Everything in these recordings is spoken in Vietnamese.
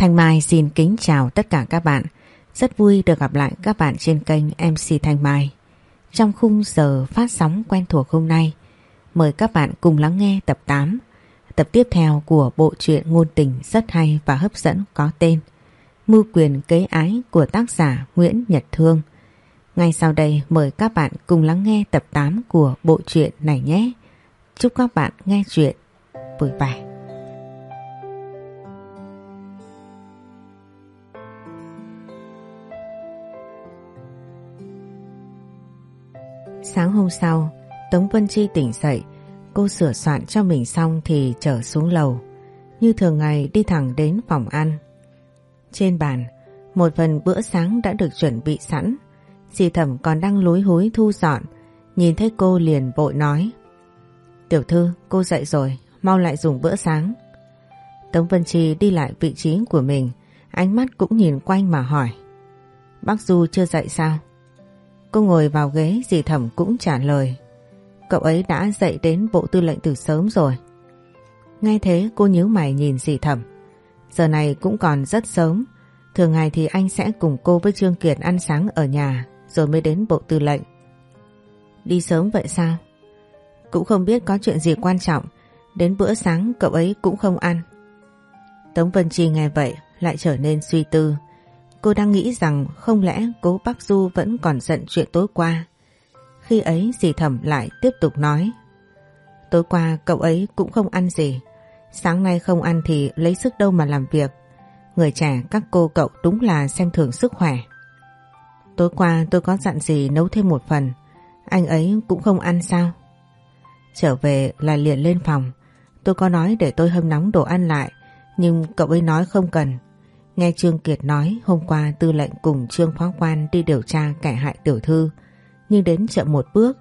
Thanh Mai xin kính chào tất cả các bạn. Rất vui được gặp lại các bạn trên kênh MC Thanh Mai. Trong khung giờ phát sóng quen thuộc hôm nay, mời các bạn cùng lắng nghe tập 8, tập tiếp theo của bộ truyện ngôn tình rất hay và hấp dẫn có tên Mưu quyền kế ái của tác giả Nguyễn Nhật Thương. Ngay sau đây mời các bạn cùng lắng nghe tập 8 của bộ truyện này nhé. Chúc các bạn nghe chuyện vui vẻ. Sáng hôm sau, Tống Vân Chi tỉnh dậy, cô sửa soạn cho mình xong thì trở xuống lầu. Như thường ngày đi thẳng đến phòng ăn. Trên bàn, một phần bữa sáng đã được chuẩn bị sẵn. Dì thẩm còn đang lúi húi thu dọn, nhìn thấy cô liền vội nói. Tiểu thư, cô dậy rồi, mau lại dùng bữa sáng. Tống Vân Chi đi lại vị trí của mình, ánh mắt cũng nhìn quanh mà hỏi. Bác Du chưa dậy sao? Cô ngồi vào ghế, dì thẩm cũng trả lời. Cậu ấy đã dậy đến bộ tư lệnh từ sớm rồi. Nghe thế, cô nhíu mày nhìn dì thẩm. Giờ này cũng còn rất sớm. Thường ngày thì anh sẽ cùng cô với Trương Kiệt ăn sáng ở nhà, rồi mới đến bộ tư lệnh. Đi sớm vậy sao? Cũng không biết có chuyện gì quan trọng. Đến bữa sáng, cậu ấy cũng không ăn. Tống Vân Chi nghe vậy, lại trở nên suy tư. Cô đang nghĩ rằng không lẽ cố Bắc Du vẫn còn giận chuyện tối qua. Khi ấy, dì thẩm lại tiếp tục nói. Tối qua, cậu ấy cũng không ăn gì. Sáng nay không ăn thì lấy sức đâu mà làm việc. Người trẻ, các cô cậu đúng là xem thường sức khỏe. Tối qua tôi có dặn gì nấu thêm một phần. Anh ấy cũng không ăn sao? Trở về là liền lên phòng. Tôi có nói để tôi hâm nóng đồ ăn lại. Nhưng cậu ấy nói không cần. Nghe Trương Kiệt nói hôm qua tư lệnh cùng Trương Phó Quan đi điều tra kẻ hại tiểu thư, nhưng đến chậm một bước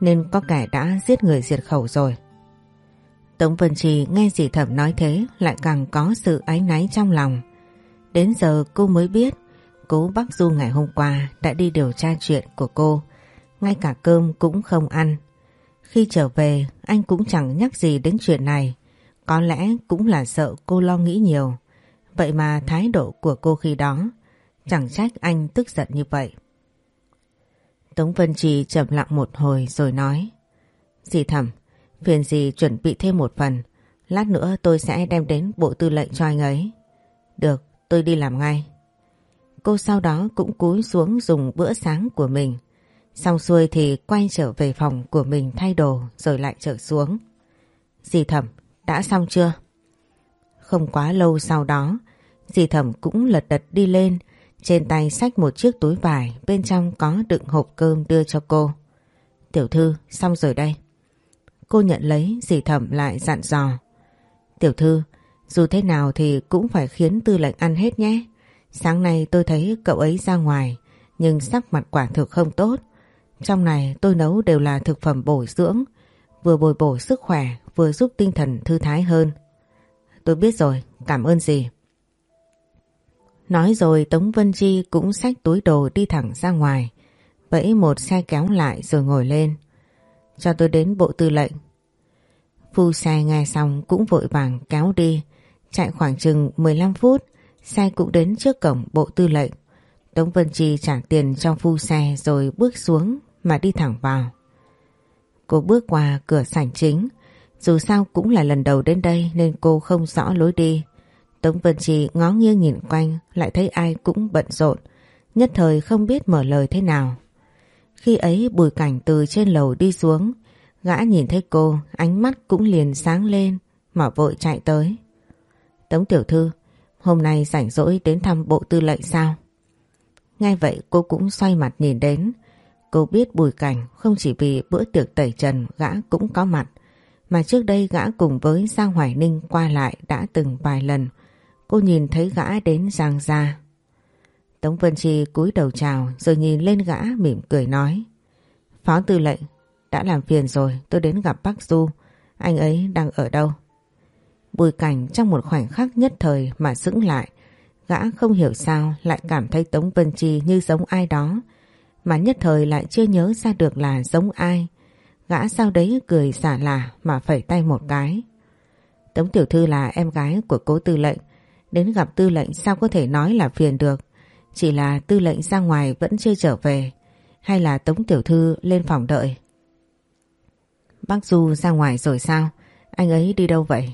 nên có kẻ đã giết người diệt khẩu rồi. Tống Vân Trì nghe dì thẩm nói thế lại càng có sự áy náy trong lòng. Đến giờ cô mới biết cố Bắc Du ngày hôm qua đã đi điều tra chuyện của cô, ngay cả cơm cũng không ăn. Khi trở về anh cũng chẳng nhắc gì đến chuyện này, có lẽ cũng là sợ cô lo nghĩ nhiều. Vậy mà thái độ của cô khi đó chẳng trách anh tức giận như vậy. Tống Vân Trì trầm lặng một hồi rồi nói Dì thẩm, phiền dì chuẩn bị thêm một phần. Lát nữa tôi sẽ đem đến bộ tư lệnh cho anh ấy. Được, tôi đi làm ngay. Cô sau đó cũng cúi xuống dùng bữa sáng của mình. Xong xuôi thì quay trở về phòng của mình thay đồ rồi lại trở xuống. Dì thẩm, đã xong chưa? Không quá lâu sau đó, dì thẩm cũng lật đật đi lên, trên tay xách một chiếc túi vải, bên trong có đựng hộp cơm đưa cho cô. Tiểu thư, xong rồi đây. Cô nhận lấy, dì thẩm lại dặn dò. Tiểu thư, dù thế nào thì cũng phải khiến tư lệnh ăn hết nhé. Sáng nay tôi thấy cậu ấy ra ngoài, nhưng sắc mặt quả thực không tốt. Trong này tôi nấu đều là thực phẩm bổ dưỡng, vừa bồi bổ sức khỏe, vừa giúp tinh thần thư thái hơn. Tôi biết rồi, cảm ơn gì Nói rồi Tống Vân Chi cũng xách túi đồ đi thẳng ra ngoài, vẫy một xe kéo lại rồi ngồi lên. Cho tôi đến bộ tư lệnh. Phu xe nghe xong cũng vội vàng kéo đi, chạy khoảng chừng 15 phút, xe cũng đến trước cổng bộ tư lệnh. Tống Vân Chi trả tiền cho phu xe rồi bước xuống mà đi thẳng vào. Cô bước qua cửa sảnh chính, dù sao cũng là lần đầu đến đây nên cô không rõ lối đi. Tống Vân Trì ngó nghiêng nhìn quanh lại thấy ai cũng bận rộn, nhất thời không biết mở lời thế nào. Khi ấy bùi cảnh từ trên lầu đi xuống, gã nhìn thấy cô, ánh mắt cũng liền sáng lên, mà vội chạy tới. Tống Tiểu Thư, hôm nay rảnh rỗi đến thăm bộ tư lệnh sao? Ngay vậy cô cũng xoay mặt nhìn đến. Cô biết bùi cảnh không chỉ vì bữa tiệc tẩy trần gã cũng có mặt, mà trước đây gã cùng với Giang Hoài Ninh qua lại đã từng vài lần. Cô nhìn thấy gã đến Giang ra. Tống Vân Chi cúi đầu chào rồi nhìn lên gã mỉm cười nói. Phó tư lệnh, đã làm phiền rồi tôi đến gặp bác Du. Anh ấy đang ở đâu? Bùi cảnh trong một khoảnh khắc nhất thời mà sững lại. Gã không hiểu sao lại cảm thấy Tống Vân Chi như giống ai đó. Mà nhất thời lại chưa nhớ ra được là giống ai. Gã sau đấy cười xả lả mà phẩy tay một cái. Tống tiểu thư là em gái của cố tư lệnh Đến gặp tư lệnh sao có thể nói là phiền được. Chỉ là tư lệnh ra ngoài vẫn chưa trở về. Hay là Tống Tiểu Thư lên phòng đợi. Bác Du ra ngoài rồi sao? Anh ấy đi đâu vậy?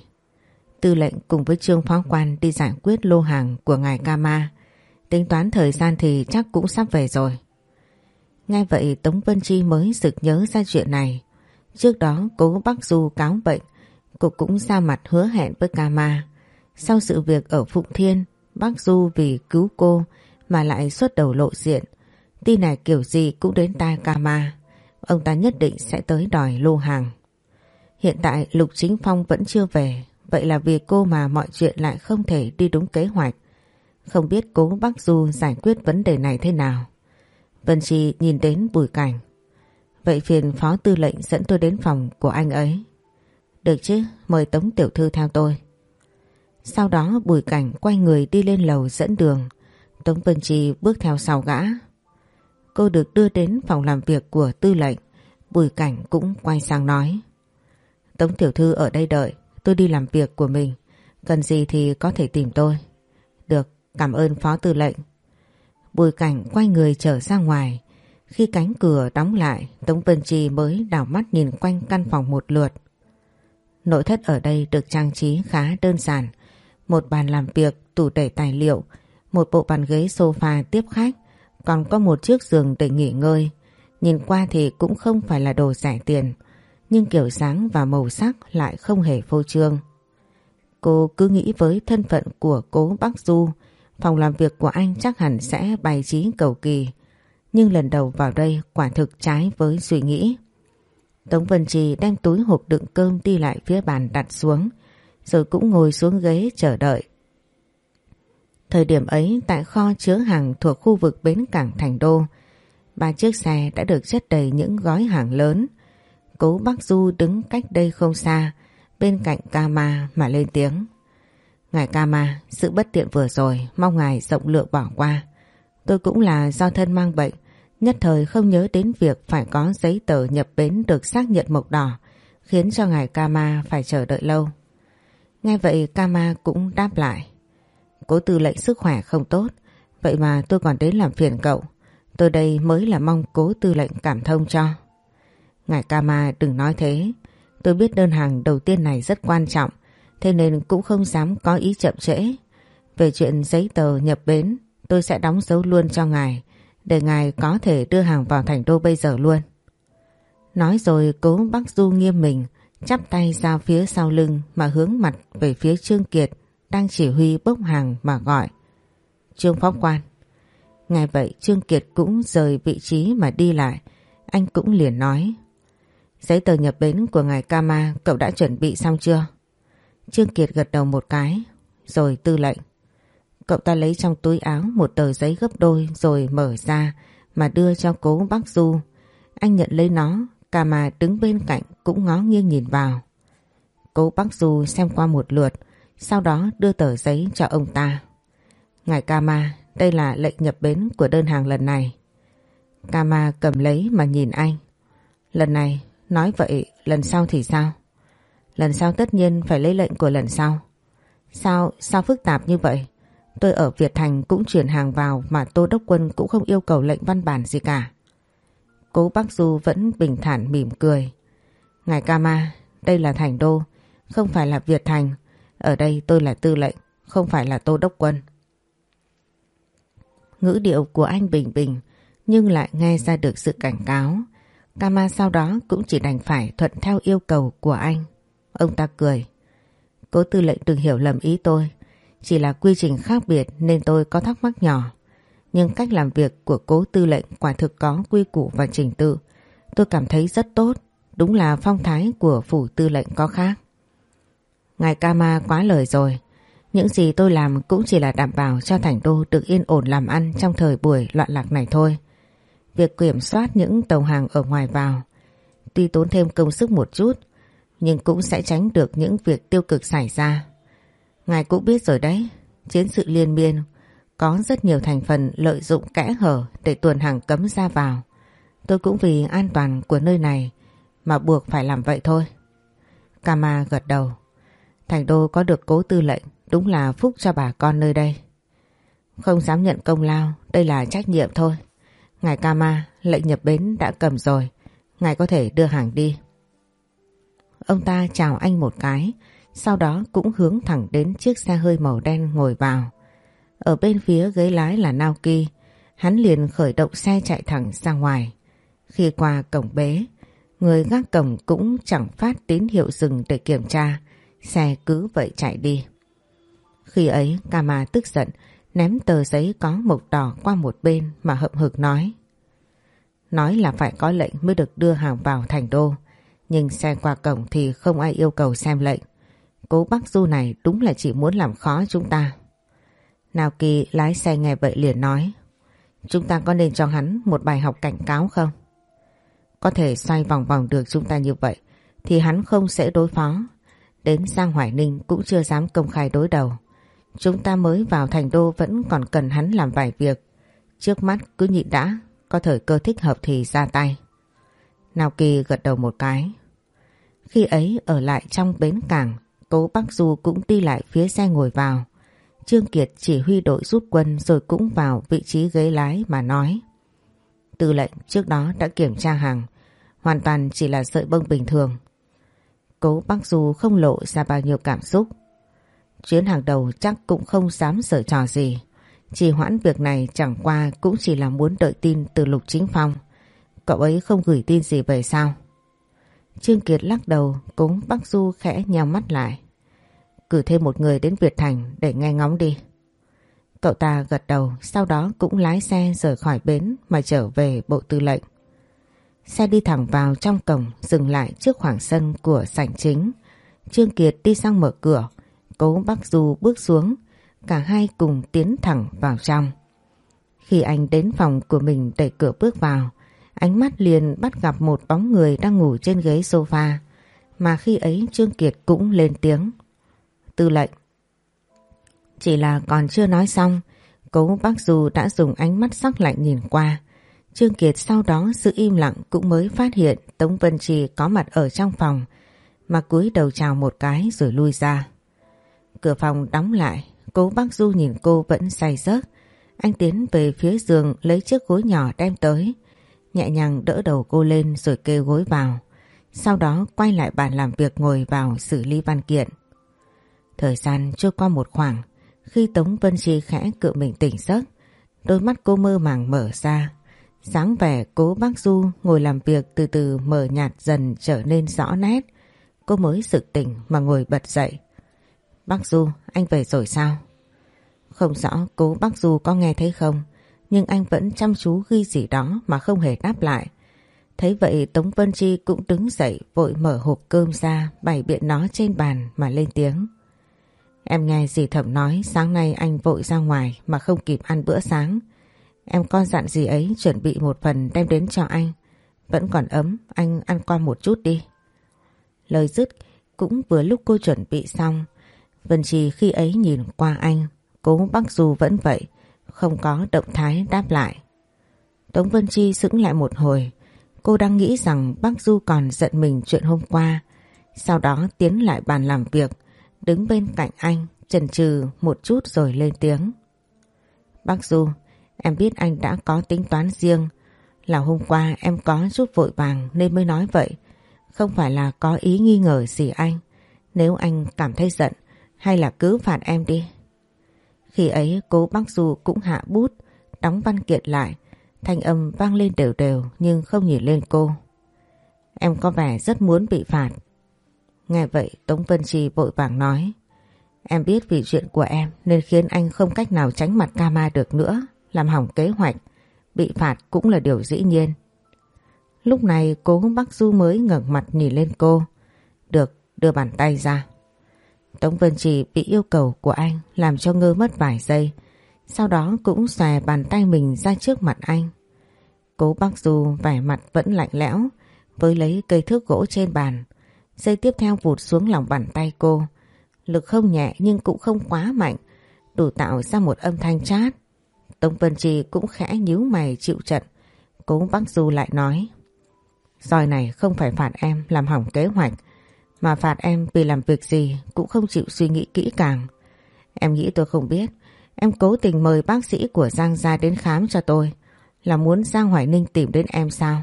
Tư lệnh cùng với trương phó quan đi giải quyết lô hàng của ngài Kama. Tính toán thời gian thì chắc cũng sắp về rồi. Ngay vậy Tống Vân Chi mới sực nhớ ra chuyện này. Trước đó cố bác Du cáo bệnh, cô cũng ra mặt hứa hẹn với Kama. Sau sự việc ở Phụng Thiên, bác Du vì cứu cô mà lại xuất đầu lộ diện. Tin này kiểu gì cũng đến tai Kama. Ông ta nhất định sẽ tới đòi lô hàng. Hiện tại Lục Chính Phong vẫn chưa về, vậy là vì cô mà mọi chuyện lại không thể đi đúng kế hoạch. Không biết cố bác Du giải quyết vấn đề này thế nào. Vân Chi nhìn đến bùi cảnh. Vậy phiền phó tư lệnh dẫn tôi đến phòng của anh ấy. Được chứ, mời Tống Tiểu Thư theo tôi. Sau đó bùi cảnh quay người đi lên lầu dẫn đường. Tống Vân Chi bước theo sau gã. Cô được đưa đến phòng làm việc của tư lệnh. Bùi cảnh cũng quay sang nói. Tống Tiểu Thư ở đây đợi, tôi đi làm việc của mình. Cần gì thì có thể tìm tôi. Được, cảm ơn phó tư lệnh. Bùi cảnh quay người trở ra ngoài. Khi cánh cửa đóng lại, Tống Vân Chi mới đảo mắt nhìn quanh căn phòng một lượt. Nội thất ở đây được trang trí khá đơn giản. Một bàn làm việc, tủ để tài liệu, một bộ bàn ghế sofa tiếp khách, còn có một chiếc giường để nghỉ ngơi. Nhìn qua thì cũng không phải là đồ rẻ tiền, nhưng kiểu dáng và màu sắc lại không hề phô trương. Cô cứ nghĩ với thân phận của cố Bắc Du, phòng làm việc của anh chắc hẳn sẽ bày trí cầu kỳ. Nhưng lần đầu vào đây quả thực trái với suy nghĩ. Tống Vân Trì đem túi hộp đựng cơm đi lại phía bàn đặt xuống, rồi cũng ngồi xuống ghế chờ đợi. Thời điểm ấy tại kho chứa hàng thuộc khu vực bến cảng Thành Đô, ba chiếc xe đã được chất đầy những gói hàng lớn. Cố Bắc Du đứng cách đây không xa, bên cạnh Kama mà lên tiếng. Ngài Kama, sự bất tiện vừa rồi, mong ngài rộng lượng bỏ qua. Tôi cũng là do thân mang bệnh, nhất thời không nhớ đến việc phải có giấy tờ nhập bến được xác nhận mộc đỏ, khiến cho ngài Kama phải chờ đợi lâu. Nghe vậy Kama cũng đáp lại. Cố tư lệnh sức khỏe không tốt, vậy mà tôi còn đến làm phiền cậu. Tôi đây mới là mong cố tư lệnh cảm thông cho. Ngài Kama đừng nói thế, tôi biết đơn hàng đầu tiên này rất quan trọng, thế nên cũng không dám có ý chậm trễ. Về chuyện giấy tờ nhập bến, tôi sẽ đóng dấu luôn cho ngài, để ngài có thể đưa hàng vào thành đô bây giờ luôn. Nói rồi cố bác Du nghiêm mình, chắp tay ra phía sau lưng mà hướng mặt về phía Trương Kiệt đang chỉ huy bốc hàng mà gọi. Trương Phó Quan. Ngày vậy Trương Kiệt cũng rời vị trí mà đi lại. Anh cũng liền nói. Giấy tờ nhập bến của ngài Kama cậu đã chuẩn bị xong chưa? Trương Kiệt gật đầu một cái. Rồi tư lệnh. Cậu ta lấy trong túi áo một tờ giấy gấp đôi rồi mở ra mà đưa cho cố bác Du. Anh nhận lấy nó, Cả mà đứng bên cạnh cũng ngó nghiêng nhìn vào. Cố bác Du xem qua một lượt sau đó đưa tờ giấy cho ông ta. Ngài Kama, đây là lệnh nhập bến của đơn hàng lần này. Kama cầm lấy mà nhìn anh. Lần này, nói vậy, lần sau thì sao? Lần sau tất nhiên phải lấy lệnh của lần sau. Sao, sao phức tạp như vậy? Tôi ở Việt Thành cũng chuyển hàng vào mà Tô Đốc Quân cũng không yêu cầu lệnh văn bản gì cả. Cố Bắc Du vẫn bình thản mỉm cười. Ngài Kama, đây là Thành Đô, không phải là Việt Thành. Ở đây tôi là tư lệnh, không phải là tô đốc quân. Ngữ điệu của anh bình bình, nhưng lại nghe ra được sự cảnh cáo. Kama sau đó cũng chỉ đành phải thuận theo yêu cầu của anh. Ông ta cười. Cố tư lệnh đừng hiểu lầm ý tôi. Chỉ là quy trình khác biệt nên tôi có thắc mắc nhỏ. Nhưng cách làm việc của cố tư lệnh quả thực có quy củ và trình tự. Tôi cảm thấy rất tốt. Đúng là phong thái của phủ tư lệnh có khác. Ngài Kama quá lời rồi. Những gì tôi làm cũng chỉ là đảm bảo cho thành đô được yên ổn làm ăn trong thời buổi loạn lạc này thôi. Việc kiểm soát những tàu hàng ở ngoài vào tuy tốn thêm công sức một chút nhưng cũng sẽ tránh được những việc tiêu cực xảy ra. Ngài cũng biết rồi đấy, chiến sự liên miên có rất nhiều thành phần lợi dụng kẽ hở để tuần hàng cấm ra vào. Tôi cũng vì an toàn của nơi này mà buộc phải làm vậy thôi. Kama gật đầu. Thành đô có được cố tư lệnh đúng là phúc cho bà con nơi đây. Không dám nhận công lao, đây là trách nhiệm thôi. Ngài Kama, lệnh nhập bến đã cầm rồi, ngài có thể đưa hàng đi. Ông ta chào anh một cái, sau đó cũng hướng thẳng đến chiếc xe hơi màu đen ngồi vào. Ở bên phía ghế lái là Naoki, hắn liền khởi động xe chạy thẳng ra ngoài. Khi qua cổng bế, người gác cổng cũng chẳng phát tín hiệu dừng để kiểm tra, xe cứ vậy chạy đi. Khi ấy Kama tức giận, ném tờ giấy có mộc đỏ qua một bên mà hậm hực nói. Nói là phải có lệnh mới được đưa hàng vào thành đô, nhưng xe qua cổng thì không ai yêu cầu xem lệnh. Cố bác Du này đúng là chỉ muốn làm khó chúng ta. Nào Kỳ lái xe nghe vậy liền nói Chúng ta có nên cho hắn một bài học cảnh cáo không? Có thể xoay vòng vòng được chúng ta như vậy thì hắn không sẽ đối phó. Đến Giang Hoài Ninh cũng chưa dám công khai đối đầu. Chúng ta mới vào thành đô vẫn còn cần hắn làm vài việc. Trước mắt cứ nhịn đã, có thời cơ thích hợp thì ra tay. Nào Kỳ gật đầu một cái. Khi ấy ở lại trong bến cảng, Cố Bắc Du cũng đi lại phía xe ngồi vào. Trương Kiệt chỉ huy đội rút quân rồi cũng vào vị trí ghế lái mà nói. Tư lệnh trước đó đã kiểm tra hàng, hoàn toàn chỉ là sợi bông bình thường. Cố Bắc Du không lộ ra bao nhiêu cảm xúc. Chuyến hàng đầu chắc cũng không dám sở trò gì. Chỉ hoãn việc này chẳng qua cũng chỉ là muốn đợi tin từ Lục Chính Phong. Cậu ấy không gửi tin gì về sao? Trương Kiệt lắc đầu, cúng Bác Du khẽ nhào mắt lại. Cử thêm một người đến Việt Thành để nghe ngóng đi. Cậu ta gật đầu, sau đó cũng lái xe rời khỏi bến mà trở về bộ tư lệnh. Xe đi thẳng vào trong cổng, dừng lại trước khoảng sân của sảnh chính. Trương Kiệt đi sang mở cửa, cố Bác Du bước xuống, cả hai cùng tiến thẳng vào trong. Khi anh đến phòng của mình đẩy cửa bước vào, ánh mắt liền bắt gặp một bóng người đang ngủ trên ghế sofa, mà khi ấy Trương Kiệt cũng lên tiếng. Tư lệnh. Chỉ là còn chưa nói xong, cố bác Du đã dùng ánh mắt sắc lạnh nhìn qua. Trương Kiệt sau đó sự im lặng cũng mới phát hiện Tống Vân Trì có mặt ở trong phòng, mà cúi đầu chào một cái rồi lui ra. Cửa phòng đóng lại, cố bác Du nhìn cô vẫn say giấc. Anh tiến về phía giường lấy chiếc gối nhỏ đem tới, nhẹ nhàng đỡ đầu cô lên rồi kê gối vào. Sau đó quay lại bàn làm việc ngồi vào xử lý văn kiện. Thời gian trôi qua một khoảng, khi Tống Vân Chi khẽ cựa mình tỉnh giấc, đôi mắt cô mơ màng mở ra. sáng vẻ cố bác Du ngồi làm việc từ từ mở nhạt dần trở nên rõ nét. Cô mới sực tỉnh mà ngồi bật dậy. Bác Du, anh về rồi sao? Không rõ cố bác Du có nghe thấy không, nhưng anh vẫn chăm chú ghi gì đó mà không hề đáp lại. Thấy vậy Tống Vân Chi cũng đứng dậy vội mở hộp cơm ra bày biện nó trên bàn mà lên tiếng. Em nghe dì thẩm nói sáng nay anh vội ra ngoài mà không kịp ăn bữa sáng. Em con dặn dì ấy chuẩn bị một phần đem đến cho anh. Vẫn còn ấm, anh ăn qua một chút đi. Lời dứt cũng vừa lúc cô chuẩn bị xong. Vân Trì khi ấy nhìn qua anh, cố bác dù vẫn vậy, không có động thái đáp lại. Tống Vân Chi sững lại một hồi, cô đang nghĩ rằng bác Du còn giận mình chuyện hôm qua, sau đó tiến lại bàn làm việc, đứng bên cạnh anh, chần chừ một chút rồi lên tiếng. Bác Du, em biết anh đã có tính toán riêng, là hôm qua em có chút vội vàng nên mới nói vậy, không phải là có ý nghi ngờ gì anh. Nếu anh cảm thấy giận, hay là cứ phạt em đi. Khi ấy cố bác Du cũng hạ bút, đóng văn kiện lại, thanh âm vang lên đều đều nhưng không nhìn lên cô. Em có vẻ rất muốn bị phạt, Nghe vậy Tống Vân Trì vội vàng nói. Em biết vì chuyện của em nên khiến anh không cách nào tránh mặt Kama được nữa làm hỏng kế hoạch. Bị phạt cũng là điều dĩ nhiên. Lúc này cố Bác Du mới ngẩng mặt nhìn lên cô. Được đưa bàn tay ra. Tống Vân Trì bị yêu cầu của anh làm cho ngơ mất vài giây sau đó cũng xòe bàn tay mình ra trước mặt anh Cố bác Du vẻ mặt vẫn lạnh lẽo với lấy cây thước gỗ trên bàn dây tiếp theo vụt xuống lòng bàn tay cô. Lực không nhẹ nhưng cũng không quá mạnh, đủ tạo ra một âm thanh chát. Tống Vân Trì cũng khẽ nhíu mày chịu trận. Cố bác Du lại nói. Rồi này không phải phạt em làm hỏng kế hoạch, mà phạt em vì làm việc gì cũng không chịu suy nghĩ kỹ càng. Em nghĩ tôi không biết. Em cố tình mời bác sĩ của Giang ra đến khám cho tôi. Là muốn Giang Hoài Ninh tìm đến em sao?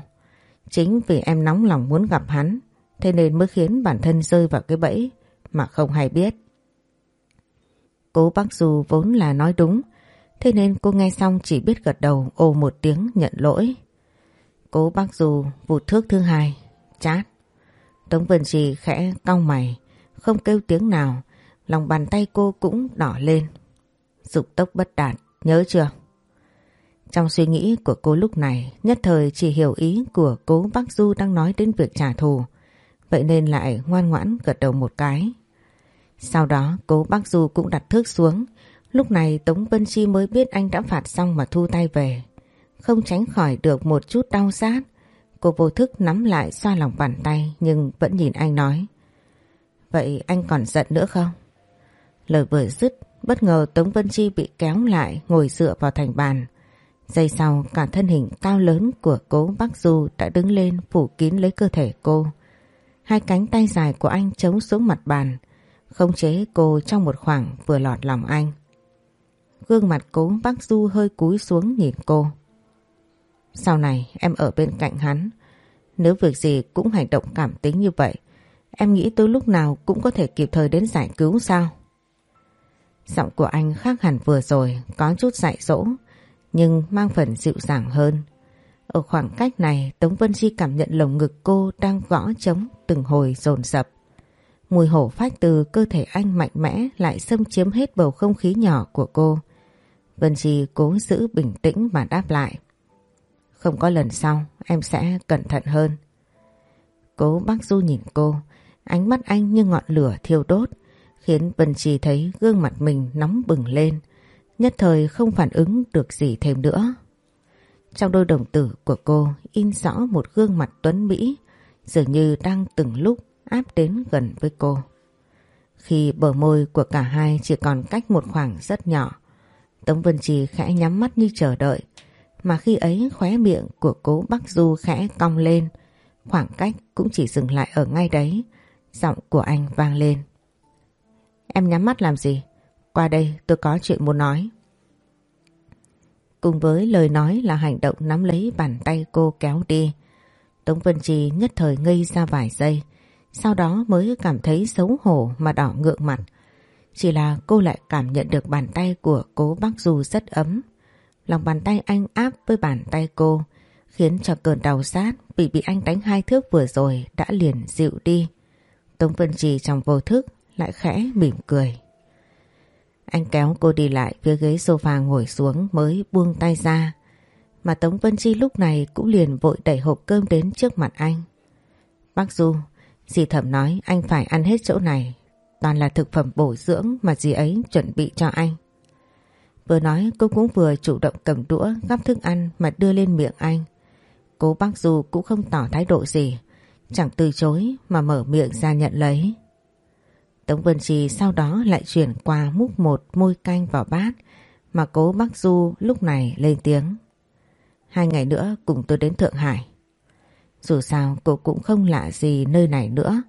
Chính vì em nóng lòng muốn gặp hắn. Thế nên mới khiến bản thân rơi vào cái bẫy mà không hay biết. Cố bác Du vốn là nói đúng. Thế nên cô nghe xong chỉ biết gật đầu ồ một tiếng nhận lỗi. Cố bác Du vụt thước thứ hai. Chát. Tống Vân Trì khẽ cong mày. Không kêu tiếng nào. Lòng bàn tay cô cũng đỏ lên. Dục tốc bất đạt. Nhớ chưa? Trong suy nghĩ của cô lúc này, nhất thời chỉ hiểu ý của cố bác Du đang nói đến việc trả thù. Vậy nên lại ngoan ngoãn gật đầu một cái. Sau đó, cố bác Du cũng đặt thước xuống. Lúc này Tống Vân Chi mới biết anh đã phạt xong mà thu tay về. Không tránh khỏi được một chút đau sát. Cô vô thức nắm lại xoa lòng bàn tay nhưng vẫn nhìn anh nói. Vậy anh còn giận nữa không? Lời vừa dứt, bất ngờ Tống Vân Chi bị kéo lại ngồi dựa vào thành bàn. Giây sau cả thân hình cao lớn của cố bác Du đã đứng lên phủ kín lấy cơ thể cô. Hai cánh tay dài của anh chống xuống mặt bàn, không chế cô trong một khoảng vừa lọt lòng anh. Gương mặt cố bác Du hơi cúi xuống nhìn cô. Sau này em ở bên cạnh hắn, nếu việc gì cũng hành động cảm tính như vậy, em nghĩ tôi lúc nào cũng có thể kịp thời đến giải cứu sao? Giọng của anh khác hẳn vừa rồi, có chút dạy dỗ, nhưng mang phần dịu dàng hơn. Ở khoảng cách này Tống Vân Chi cảm nhận lồng ngực cô đang gõ trống từng hồi dồn dập. Mùi hổ phách từ cơ thể anh mạnh mẽ lại xâm chiếm hết bầu không khí nhỏ của cô. Vân Chi cố giữ bình tĩnh mà đáp lại. Không có lần sau em sẽ cẩn thận hơn. Cố bác Du nhìn cô, ánh mắt anh như ngọn lửa thiêu đốt, khiến Vân trì thấy gương mặt mình nóng bừng lên, nhất thời không phản ứng được gì thêm nữa. Trong đôi đồng tử của cô in rõ một gương mặt tuấn Mỹ dường như đang từng lúc áp đến gần với cô. Khi bờ môi của cả hai chỉ còn cách một khoảng rất nhỏ, Tống Vân Trì khẽ nhắm mắt như chờ đợi, mà khi ấy khóe miệng của cố Bắc Du khẽ cong lên, khoảng cách cũng chỉ dừng lại ở ngay đấy, giọng của anh vang lên. Em nhắm mắt làm gì? Qua đây tôi có chuyện muốn nói. Cùng với lời nói là hành động nắm lấy bàn tay cô kéo đi. Tống Vân Trì nhất thời ngây ra vài giây, sau đó mới cảm thấy xấu hổ mà đỏ ngượng mặt. Chỉ là cô lại cảm nhận được bàn tay của cố bác Du rất ấm. Lòng bàn tay anh áp với bàn tay cô, khiến cho cơn đau sát bị bị anh đánh hai thước vừa rồi đã liền dịu đi. Tống Vân Trì trong vô thức lại khẽ mỉm cười. Anh kéo cô đi lại phía ghế sofa ngồi xuống mới buông tay ra. Mà Tống Vân Chi lúc này cũng liền vội đẩy hộp cơm đến trước mặt anh. Bác Du, dì thẩm nói anh phải ăn hết chỗ này. Toàn là thực phẩm bổ dưỡng mà dì ấy chuẩn bị cho anh. Vừa nói, cô cũng vừa chủ động cầm đũa, gắp thức ăn mà đưa lên miệng anh. Cố bác Du cũng không tỏ thái độ gì. Chẳng từ chối mà mở miệng ra nhận lấy. Tống Vân Trì sau đó lại chuyển qua múc một môi canh vào bát, mà cố bác Du lúc này lên tiếng. Hai ngày nữa cùng tôi đến Thượng Hải. Dù sao, cô cũng không lạ gì nơi này nữa,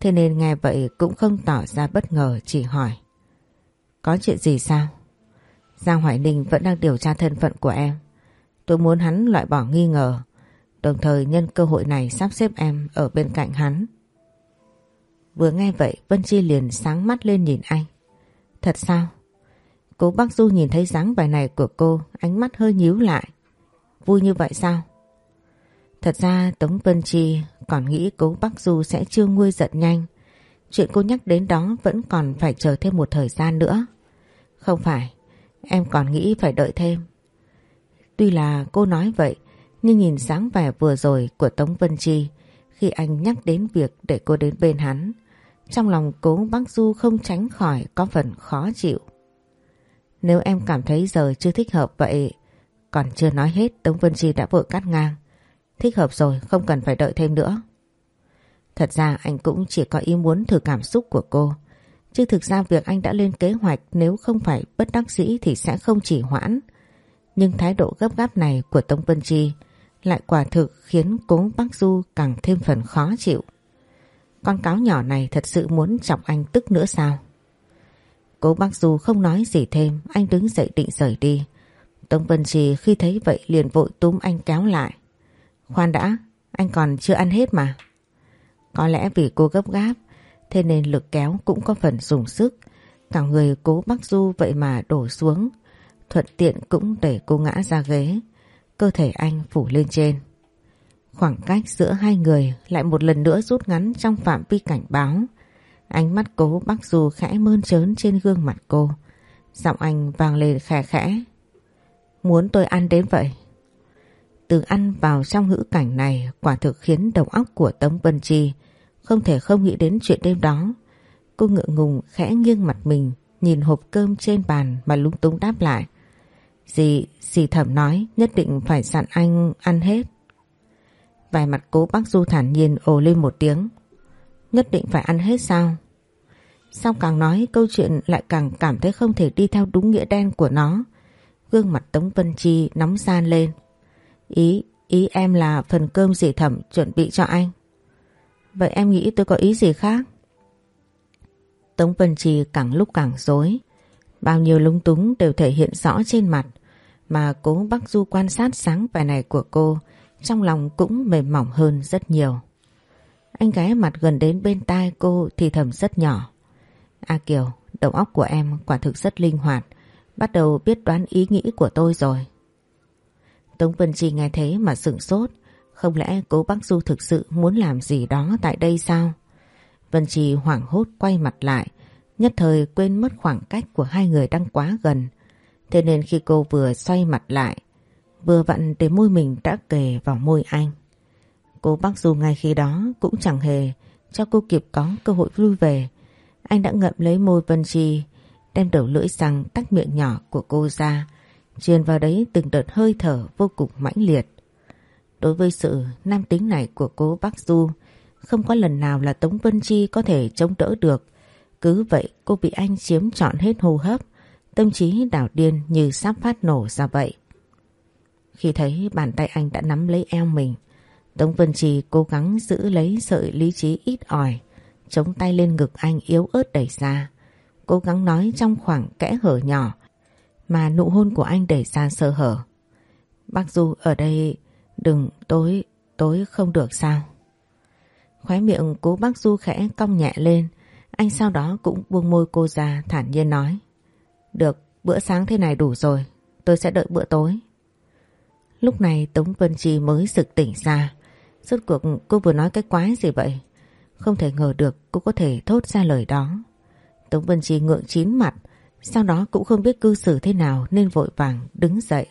thế nên nghe vậy cũng không tỏ ra bất ngờ chỉ hỏi. Có chuyện gì sao? Giang Hoài Ninh vẫn đang điều tra thân phận của em. Tôi muốn hắn loại bỏ nghi ngờ đồng thời nhân cơ hội này sắp xếp em ở bên cạnh hắn. Vừa nghe vậy Vân Chi liền sáng mắt lên nhìn anh. Thật sao? Cố bác Du nhìn thấy dáng bài này của cô, ánh mắt hơi nhíu lại. Vui như vậy sao? Thật ra Tống Vân Chi còn nghĩ cố bác Du sẽ chưa nguôi giận nhanh. Chuyện cô nhắc đến đó vẫn còn phải chờ thêm một thời gian nữa. Không phải, em còn nghĩ phải đợi thêm. Tuy là cô nói vậy, nhưng nhìn dáng vẻ vừa rồi của Tống Vân Chi khi anh nhắc đến việc để cô đến bên hắn, trong lòng cố bác Du không tránh khỏi có phần khó chịu. Nếu em cảm thấy giờ chưa thích hợp vậy, còn chưa nói hết Tống Vân Chi đã vội cắt ngang. Thích hợp rồi, không cần phải đợi thêm nữa. Thật ra anh cũng chỉ có ý muốn thử cảm xúc của cô. Chứ thực ra việc anh đã lên kế hoạch nếu không phải bất đắc dĩ thì sẽ không chỉ hoãn. Nhưng thái độ gấp gáp này của Tống Vân Chi lại quả thực khiến cố bác Du càng thêm phần khó chịu. Con cáo nhỏ này thật sự muốn chọc anh tức nữa sao? Cố bác Du không nói gì thêm, anh đứng dậy định rời đi. Tống Vân Trì khi thấy vậy liền vội túm anh kéo lại. Khoan đã, anh còn chưa ăn hết mà. Có lẽ vì cô gấp gáp, thế nên lực kéo cũng có phần dùng sức. Cả người cố bác Du vậy mà đổ xuống, thuận tiện cũng để cô ngã ra ghế. Cơ thể anh phủ lên trên. Khoảng cách giữa hai người lại một lần nữa rút ngắn trong phạm vi cảnh báo. Ánh mắt cố bác Du khẽ mơn trớn trên gương mặt cô. Giọng anh vang lên khẽ khẽ. Muốn tôi ăn đến vậy? Từ ăn vào trong ngữ cảnh này quả thực khiến đầu óc của Tống Vân Chi không thể không nghĩ đến chuyện đêm đó. Cô ngượng ngùng khẽ nghiêng mặt mình nhìn hộp cơm trên bàn mà lung tung đáp lại. Dì, dì thẩm nói nhất định phải dặn anh ăn hết. Vài mặt cố bác Du thản nhiên ồ lên một tiếng. Nhất định phải ăn hết sao? Sao càng nói câu chuyện lại càng cảm thấy không thể đi theo đúng nghĩa đen của nó. Gương mặt Tống Vân Chi nóng gian lên. Ý, ý em là phần cơm dì thẩm chuẩn bị cho anh. Vậy em nghĩ tôi có ý gì khác? Tống Vân trì càng lúc càng dối. Bao nhiêu lung túng đều thể hiện rõ trên mặt. Mà cố Bắc Du quan sát sáng vẻ này của cô, trong lòng cũng mềm mỏng hơn rất nhiều. Anh ghé mặt gần đến bên tai cô thì thầm rất nhỏ. A Kiều, đầu óc của em quả thực rất linh hoạt, bắt đầu biết đoán ý nghĩ của tôi rồi. Tống Vân trì nghe thế mà sửng sốt, không lẽ cố bác Du thực sự muốn làm gì đó tại đây sao? Vân Chi hoảng hốt quay mặt lại, nhất thời quên mất khoảng cách của hai người đang quá gần. Thế nên khi cô vừa xoay mặt lại, vừa vặn để môi mình đã kề vào môi anh. cô bác Du ngay khi đó cũng chẳng hề cho cô kịp có cơ hội vui về. Anh đã ngậm lấy môi Vân Chi, đem đầu lưỡi răng tách miệng nhỏ của cô ra, truyền vào đấy từng đợt hơi thở vô cùng mãnh liệt. Đối với sự nam tính này của cô bác Du, không có lần nào là Tống Vân Chi có thể chống đỡ được. Cứ vậy cô bị anh chiếm trọn hết hô hấp, tâm trí đảo điên như sắp phát nổ ra vậy. Khi thấy bàn tay anh đã nắm lấy eo mình, Tống Vân Chi cố gắng giữ lấy sợi lý trí ít ỏi, chống tay lên ngực anh yếu ớt đẩy ra. Cố gắng nói trong khoảng kẽ hở nhỏ mà nụ hôn của anh đẩy ra sơ hở. Bác Du ở đây đừng tối, tối không được sao. Khóe miệng cố bác Du khẽ cong nhẹ lên, anh sau đó cũng buông môi cô ra thản nhiên nói. Được, bữa sáng thế này đủ rồi, tôi sẽ đợi bữa tối. Lúc này Tống Vân Chi mới sực tỉnh ra. Rốt cuộc cô vừa nói cái quái gì vậy? Không thể ngờ được cô có thể thốt ra lời đó. Tống Vân Chi ngượng chín mặt, sau đó cũng không biết cư xử thế nào nên vội vàng đứng dậy.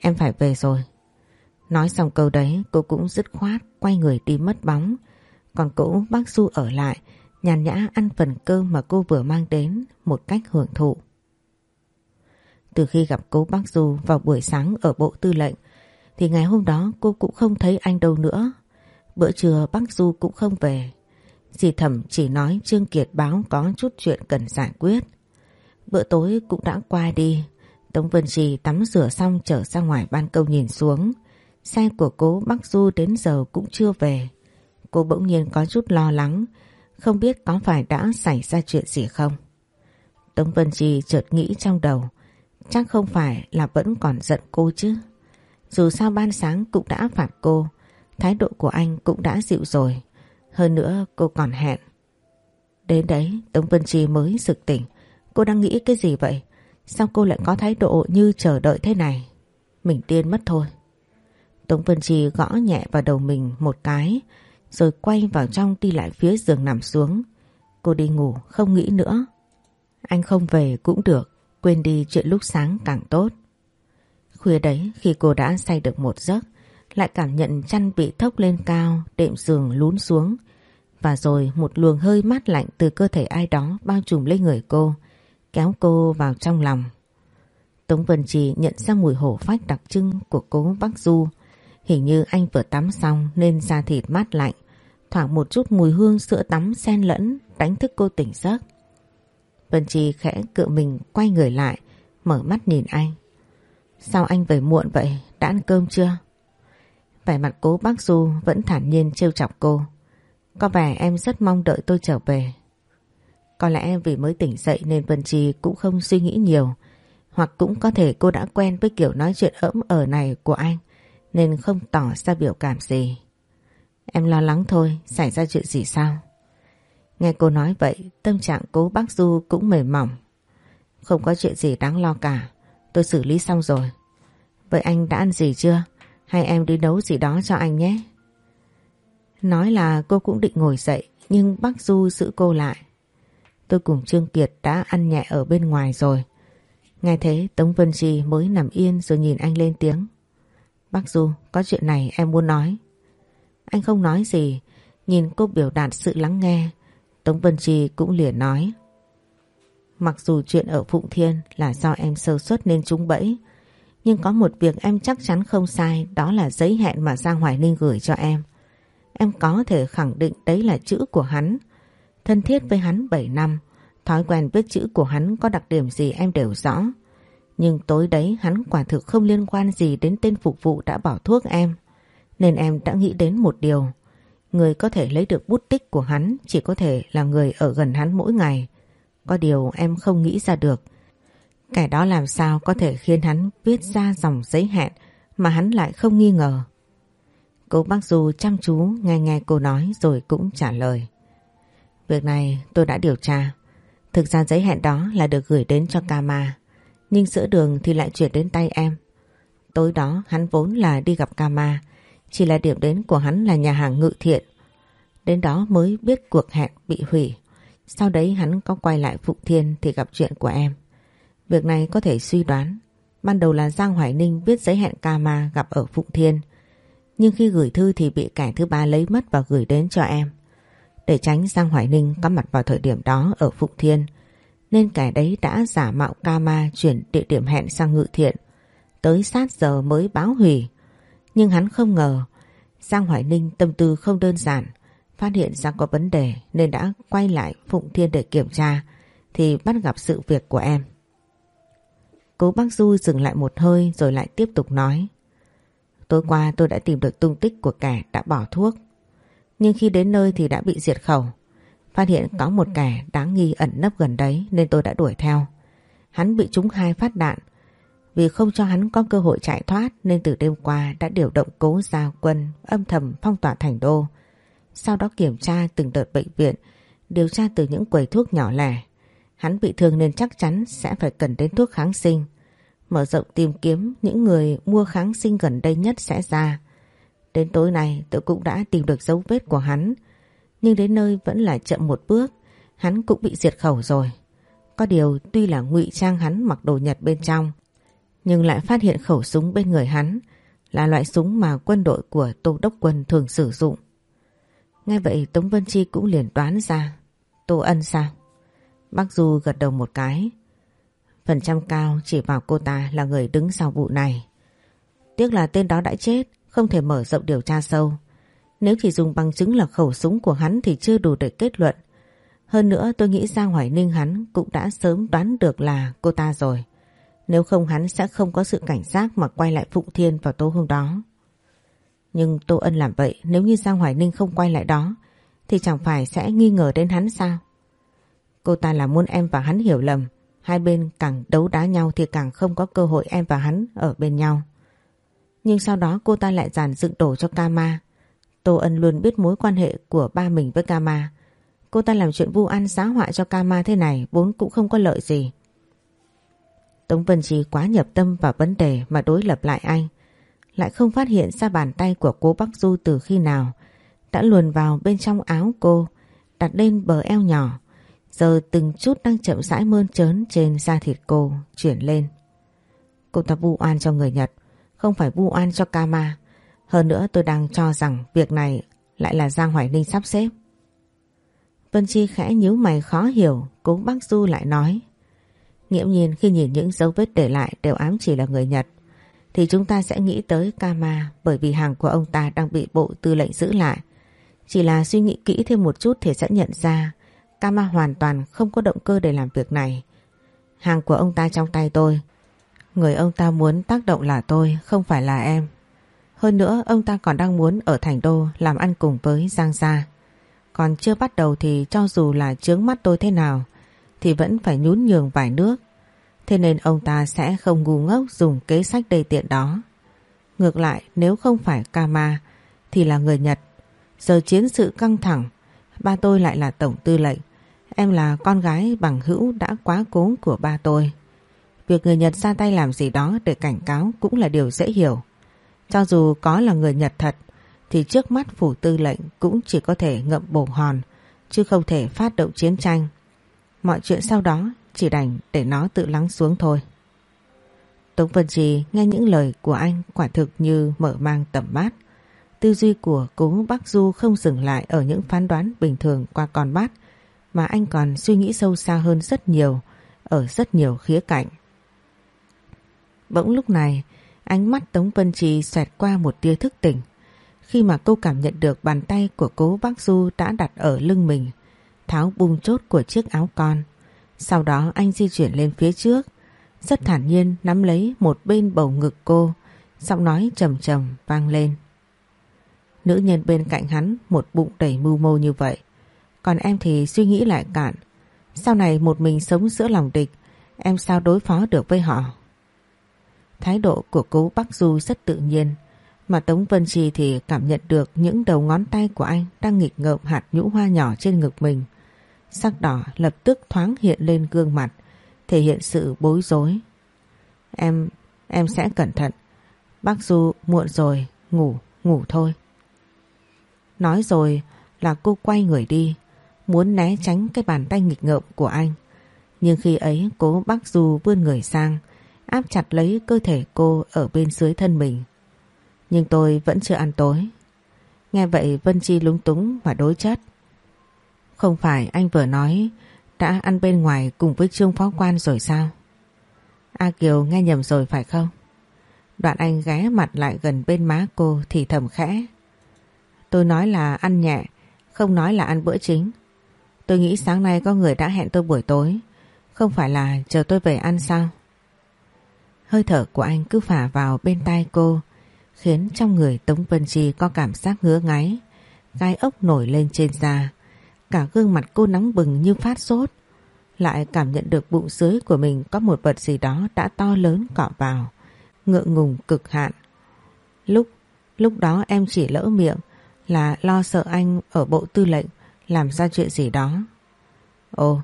Em phải về rồi. Nói xong câu đấy, cô cũng dứt khoát quay người đi mất bóng. Còn cũ, bác Du ở lại, nhàn nhã ăn phần cơm mà cô vừa mang đến một cách hưởng thụ. Từ khi gặp cố bác Du vào buổi sáng ở bộ tư lệnh, thì ngày hôm đó cô cũng không thấy anh đâu nữa. Bữa trưa, bác Du cũng không về. Dì thẩm chỉ nói Trương Kiệt báo có chút chuyện cần giải quyết. Bữa tối cũng đã qua đi. Tống Vân Trì tắm rửa xong trở ra ngoài ban công nhìn xuống. Xe của cố bắc Du đến giờ cũng chưa về. Cô bỗng nhiên có chút lo lắng, không biết có phải đã xảy ra chuyện gì không. Tống Vân Trì chợt nghĩ trong đầu, chắc không phải là vẫn còn giận cô chứ. Dù sao ban sáng cũng đã phạt cô, thái độ của anh cũng đã dịu rồi. Hơn nữa cô còn hẹn. Đến đấy Tống Vân Chi mới sực tỉnh. Cô đang nghĩ cái gì vậy? Sao cô lại có thái độ như chờ đợi thế này? Mình điên mất thôi. Tống Vân Chi gõ nhẹ vào đầu mình một cái rồi quay vào trong đi lại phía giường nằm xuống. Cô đi ngủ không nghĩ nữa. Anh không về cũng được, quên đi chuyện lúc sáng càng tốt. Khuya đấy khi cô đã say được một giấc, lại cảm nhận chăn bị thốc lên cao, đệm giường lún xuống. Và rồi một luồng hơi mát lạnh từ cơ thể ai đó bao trùm lên người cô, kéo cô vào trong lòng. Tống Vân Trì nhận ra mùi hổ phách đặc trưng của cố bác Du. Hình như anh vừa tắm xong nên da thịt mát lạnh, thoảng một chút mùi hương sữa tắm xen lẫn đánh thức cô tỉnh giấc. Vân Trì khẽ cựa mình quay người lại, mở mắt nhìn anh. Sao anh về muộn vậy? Đã ăn cơm chưa? Vẻ mặt cố bác Du vẫn thản nhiên trêu chọc cô. Có vẻ em rất mong đợi tôi trở về. Có lẽ vì mới tỉnh dậy nên Vân Chi cũng không suy nghĩ nhiều. Hoặc cũng có thể cô đã quen với kiểu nói chuyện ấm ở này của anh nên không tỏ ra biểu cảm gì. Em lo lắng thôi, xảy ra chuyện gì sao? Nghe cô nói vậy, tâm trạng cố bác Du cũng mềm mỏng. Không có chuyện gì đáng lo cả, tôi xử lý xong rồi. Vậy anh đã ăn gì chưa? Hay em đi nấu gì đó cho anh nhé? Nói là cô cũng định ngồi dậy, nhưng bác Du giữ cô lại. Tôi cùng Trương Kiệt đã ăn nhẹ ở bên ngoài rồi. Nghe thế Tống Vân Chi mới nằm yên rồi nhìn anh lên tiếng. Bác Du, có chuyện này em muốn nói. Anh không nói gì, nhìn cô biểu đạt sự lắng nghe. Tống Vân Chi cũng liền nói. Mặc dù chuyện ở Phụng Thiên là do em sơ suất nên trúng bẫy, nhưng có một việc em chắc chắn không sai đó là giấy hẹn mà Giang Hoài Ninh gửi cho em. Em có thể khẳng định đấy là chữ của hắn. Thân thiết với hắn 7 năm, thói quen viết chữ của hắn có đặc điểm gì em đều rõ. Nhưng tối đấy hắn quả thực không liên quan gì đến tên phục vụ đã bỏ thuốc em. Nên em đã nghĩ đến một điều. Người có thể lấy được bút tích của hắn chỉ có thể là người ở gần hắn mỗi ngày. Có điều em không nghĩ ra được. Kẻ đó làm sao có thể khiến hắn viết ra dòng giấy hẹn mà hắn lại không nghi ngờ. Cô bác Du chăm chú nghe nghe cô nói rồi cũng trả lời. Việc này tôi đã điều tra. Thực ra giấy hẹn đó là được gửi đến cho Kama. Nhưng giữa đường thì lại chuyển đến tay em. Tối đó, hắn vốn là đi gặp Kama. Chỉ là điểm đến của hắn là nhà hàng ngự thiện. Đến đó mới biết cuộc hẹn bị hủy. Sau đấy hắn có quay lại Phụng Thiên thì gặp chuyện của em. Việc này có thể suy đoán. Ban đầu là Giang Hoài Ninh biết giấy hẹn Kama gặp ở Phụng Thiên. Nhưng khi gửi thư thì bị kẻ thứ ba lấy mất và gửi đến cho em. Để tránh Giang Hoài Ninh có mặt vào thời điểm đó ở Phụng Thiên nên kẻ đấy đã giả mạo Kama chuyển địa điểm hẹn sang Ngự Thiện. Tới sát giờ mới báo hủy. Nhưng hắn không ngờ, Giang Hoài Ninh tâm tư không đơn giản phát hiện ra có vấn đề nên đã quay lại Phụng Thiên để kiểm tra, thì bắt gặp sự việc của em. Cố bác Du dừng lại một hơi rồi lại tiếp tục nói. Tối qua tôi đã tìm được tung tích của kẻ đã bỏ thuốc. Nhưng khi đến nơi thì đã bị diệt khẩu. Phát hiện có một kẻ đáng nghi ẩn nấp gần đấy nên tôi đã đuổi theo. Hắn bị trúng hai phát đạn. Vì không cho hắn có cơ hội chạy thoát nên từ đêm qua đã điều động cố gia quân âm thầm phong tỏa thành đô. Sau đó kiểm tra từng đợt bệnh viện, điều tra từ những quầy thuốc nhỏ lẻ. Hắn bị thương nên chắc chắn sẽ phải cần đến thuốc kháng sinh. Mở rộng tìm kiếm những người mua kháng sinh gần đây nhất sẽ ra. Đến tối nay tôi cũng đã tìm được dấu vết của hắn. Nhưng đến nơi vẫn là chậm một bước. Hắn cũng bị diệt khẩu rồi. Có điều tuy là ngụy trang hắn mặc đồ Nhật bên trong. Nhưng lại phát hiện khẩu súng bên người hắn là loại súng mà quân đội của Tô Đốc Quân thường sử dụng. Ngay vậy Tống Vân Chi cũng liền đoán ra. Tô Ân sao? Bác Du gật đầu một cái. Phần trăm cao chỉ bảo cô ta là người đứng sau vụ này. Tiếc là tên đó đã chết, không thể mở rộng điều tra sâu. Nếu chỉ dùng bằng chứng là khẩu súng của hắn thì chưa đủ để kết luận. Hơn nữa, tôi nghĩ Giang Hoài Ninh hắn cũng đã sớm đoán được là cô ta rồi. Nếu không, hắn sẽ không có sự cảnh giác mà quay lại Phụng Thiên vào tối hôm đó. Nhưng Tô Ân làm vậy, nếu như Giang Hoài Ninh không quay lại đó, thì chẳng phải sẽ nghi ngờ đến hắn sao? Cô ta là muốn em và hắn hiểu lầm Hai bên càng đấu đá nhau thì càng không có cơ hội em và hắn ở bên nhau. Nhưng sau đó cô ta lại giàn dựng đổ cho Kama. Tô Ân luôn biết mối quan hệ của ba mình với Kama. Cô ta làm chuyện vu ăn xá họa cho Kama thế này vốn cũng không có lợi gì. Tống Vân Trì quá nhập tâm vào vấn đề mà đối lập lại anh. Lại không phát hiện ra bàn tay của cô Bắc Du từ khi nào. Đã luồn vào bên trong áo cô, đặt lên bờ eo nhỏ. Giờ từng chút đang chậm rãi mơn trớn trên da thịt cô chuyển lên. Cô ta vu oan cho người Nhật, không phải vu oan cho Kama. Hơn nữa tôi đang cho rằng việc này lại là Giang Hoài Ninh sắp xếp. Vân Chi khẽ nhíu mày khó hiểu, cố bác Du lại nói. Nghiễm nhiên khi nhìn những dấu vết để lại đều ám chỉ là người Nhật, thì chúng ta sẽ nghĩ tới Kama bởi vì hàng của ông ta đang bị bộ tư lệnh giữ lại. Chỉ là suy nghĩ kỹ thêm một chút thì sẽ nhận ra Kama hoàn toàn không có động cơ để làm việc này. Hàng của ông ta trong tay tôi. Người ông ta muốn tác động là tôi, không phải là em. Hơn nữa ông ta còn đang muốn ở thành đô làm ăn cùng với Giang Gia. Còn chưa bắt đầu thì cho dù là chướng mắt tôi thế nào thì vẫn phải nhún nhường vài nước. Thế nên ông ta sẽ không ngu ngốc dùng kế sách đầy tiện đó. Ngược lại nếu không phải Kama thì là người Nhật. Giờ chiến sự căng thẳng, ba tôi lại là tổng tư lệnh. Em là con gái bằng hữu đã quá cố của ba tôi. Việc người Nhật ra tay làm gì đó để cảnh cáo cũng là điều dễ hiểu. Cho dù có là người Nhật thật, thì trước mắt phủ tư lệnh cũng chỉ có thể ngậm bổ hòn, chứ không thể phát động chiến tranh. Mọi chuyện sau đó chỉ đành để nó tự lắng xuống thôi. Tống Vân Trì nghe những lời của anh quả thực như mở mang tầm mắt. Tư duy của cố Bắc Du không dừng lại ở những phán đoán bình thường qua con mắt, mà anh còn suy nghĩ sâu xa hơn rất nhiều, ở rất nhiều khía cạnh. Bỗng lúc này ánh mắt Tống Vân Trì xoẹt qua một tia thức tỉnh khi mà cô cảm nhận được bàn tay của cố bác Du đã đặt ở lưng mình, tháo bung chốt của chiếc áo con. Sau đó anh di chuyển lên phía trước, rất thản nhiên nắm lấy một bên bầu ngực cô, giọng nói trầm trầm vang lên. Nữ nhân bên cạnh hắn một bụng đầy mưu mô như vậy, còn em thì suy nghĩ lại cạn. Sau này một mình sống giữa lòng địch, em sao đối phó được với họ? Thái độ của cố Bắc Du rất tự nhiên, mà Tống Vân Trì thì cảm nhận được những đầu ngón tay của anh đang nghịch ngợm hạt nhũ hoa nhỏ trên ngực mình. Sắc đỏ lập tức thoáng hiện lên gương mặt, thể hiện sự bối rối. Em, em sẽ cẩn thận. Bác Du muộn rồi, ngủ, ngủ thôi. Nói rồi là cô quay người đi, muốn né tránh cái bàn tay nghịch ngợm của anh. Nhưng khi ấy cố bác Du vươn người sang, áp chặt lấy cơ thể cô ở bên dưới thân mình. Nhưng tôi vẫn chưa ăn tối. Nghe vậy Vân Chi lúng túng và đối chất. Không phải anh vừa nói đã ăn bên ngoài cùng với Trương Phó Quan rồi sao? A Kiều nghe nhầm rồi phải không? Đoạn anh ghé mặt lại gần bên má cô thì thầm khẽ. Tôi nói là ăn nhẹ, không nói là ăn bữa chính. Tôi nghĩ sáng nay có người đã hẹn tôi buổi tối, không phải là chờ tôi về ăn sao? Hơi thở của anh cứ phả vào bên tai cô, khiến trong người Tống Vân Chi có cảm giác ngứa ngáy, gai ốc nổi lên trên da. Cả gương mặt cô nóng bừng như phát sốt, lại cảm nhận được bụng dưới của mình có một vật gì đó đã to lớn cọ vào, ngượng ngùng cực hạn. Lúc lúc đó em chỉ lỡ miệng là lo sợ anh ở bộ tư lệnh làm ra chuyện gì đó. Ồ,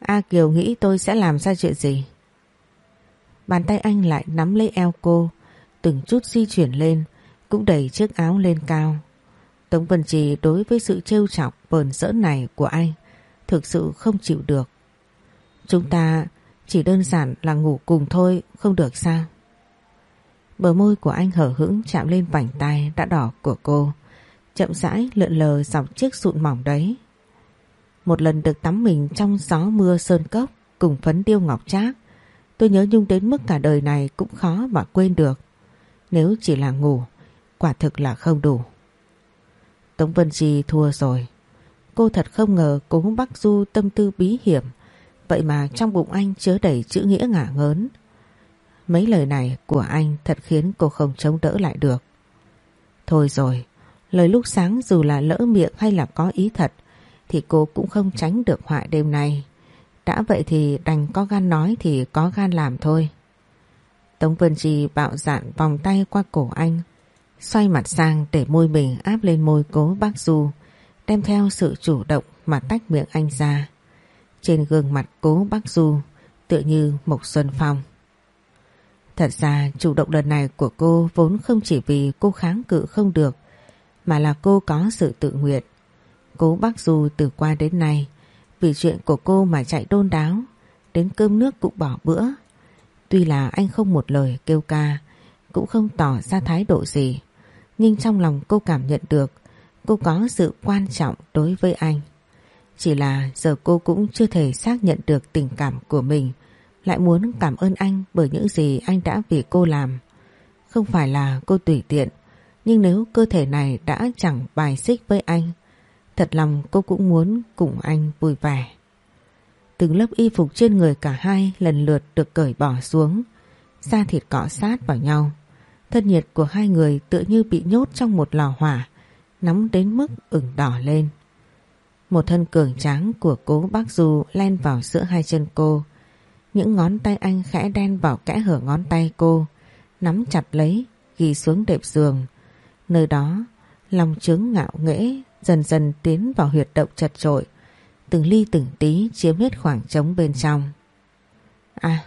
A Kiều nghĩ tôi sẽ làm ra chuyện gì? Bàn tay anh lại nắm lấy eo cô, từng chút di chuyển lên, cũng đẩy chiếc áo lên cao. Tống Vân Trì đối với sự trêu chọc bờn giỡn này của anh thực sự không chịu được. Chúng ta chỉ đơn giản là ngủ cùng thôi, không được sao? Bờ môi của anh hở hững chạm lên vành tay đã đỏ của cô, chậm rãi lượn lờ dọc chiếc sụn mỏng đấy. Một lần được tắm mình trong gió mưa sơn cốc cùng phấn điêu ngọc trác, tôi nhớ nhung đến mức cả đời này cũng khó mà quên được. Nếu chỉ là ngủ, quả thực là không đủ. Tống Vân Chi thua rồi. Cô thật không ngờ cố Bắc Du tâm tư bí hiểm, vậy mà trong bụng anh chứa đầy chữ nghĩa ngả ngớn. Mấy lời này của anh thật khiến cô không chống đỡ lại được. Thôi rồi, lời lúc sáng dù là lỡ miệng hay là có ý thật, thì cô cũng không tránh được họa đêm nay. Đã vậy thì đành có gan nói thì có gan làm thôi. Tống Vân Chi bạo dạn vòng tay qua cổ anh, xoay mặt sang để môi mình áp lên môi cố bác Du, đem theo sự chủ động mà tách miệng anh ra. Trên gương mặt cố bác Du tựa như một xuân phong. Thật ra chủ động lần này của cô vốn không chỉ vì cô kháng cự không được, mà là cô có sự tự nguyện. Cố bác Du từ qua đến nay, vì chuyện của cô mà chạy đôn đáo, đến cơm nước cũng bỏ bữa. Tuy là anh không một lời kêu ca, cũng không tỏ ra thái độ gì, nhưng trong lòng cô cảm nhận được cô có sự quan trọng đối với anh. Chỉ là giờ cô cũng chưa thể xác nhận được tình cảm của mình, lại muốn cảm ơn anh bởi những gì anh đã vì cô làm. Không phải là cô tùy tiện, nhưng nếu cơ thể này đã chẳng bài xích với anh, thật lòng cô cũng muốn cùng anh vui vẻ. Từng lớp y phục trên người cả hai lần lượt được cởi bỏ xuống, da thịt cọ sát vào nhau. Thân nhiệt của hai người tựa như bị nhốt trong một lò hỏa, nóng đến mức ửng đỏ lên. Một thân cường tráng của cố bác Du len vào giữa hai chân cô. Những ngón tay anh khẽ đen vào kẽ hở ngón tay cô, nắm chặt lấy, ghi xuống đệm giường. Nơi đó, lòng trứng ngạo nghễ dần dần tiến vào huyệt động chật trội, từng ly từng tí chiếm hết khoảng trống bên trong. À,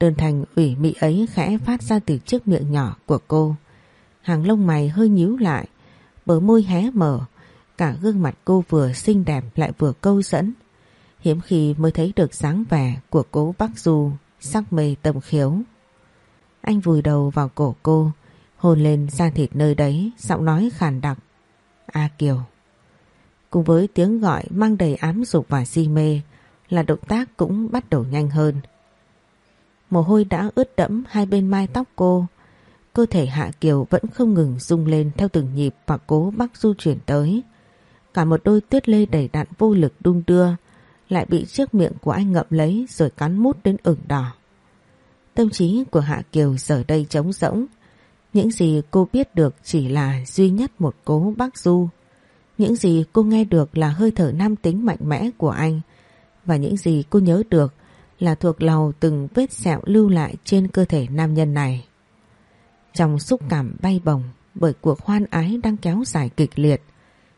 đơn thành ủy mị ấy khẽ phát ra từ chiếc miệng nhỏ của cô. Hàng lông mày hơi nhíu lại, bờ môi hé mở, cả gương mặt cô vừa xinh đẹp lại vừa câu dẫn. Hiếm khi mới thấy được dáng vẻ của cố Bắc Du sắc mê tầm khiếu. Anh vùi đầu vào cổ cô, hôn lên da thịt nơi đấy, giọng nói khàn đặc. A Kiều. Cùng với tiếng gọi mang đầy ám dục và si mê, là động tác cũng bắt đầu nhanh hơn. Mồ hôi đã ướt đẫm hai bên mai tóc cô. Cơ thể Hạ Kiều vẫn không ngừng rung lên theo từng nhịp và cố bắt Du chuyển tới. Cả một đôi tuyết lê đầy đạn vô lực đung đưa lại bị chiếc miệng của anh ngậm lấy rồi cắn mút đến ửng đỏ. Tâm trí của Hạ Kiều giờ đây trống rỗng. Những gì cô biết được chỉ là duy nhất một cố bác Du. Những gì cô nghe được là hơi thở nam tính mạnh mẽ của anh. Và những gì cô nhớ được là thuộc lầu từng vết sẹo lưu lại trên cơ thể nam nhân này. Trong xúc cảm bay bổng bởi cuộc hoan ái đang kéo dài kịch liệt,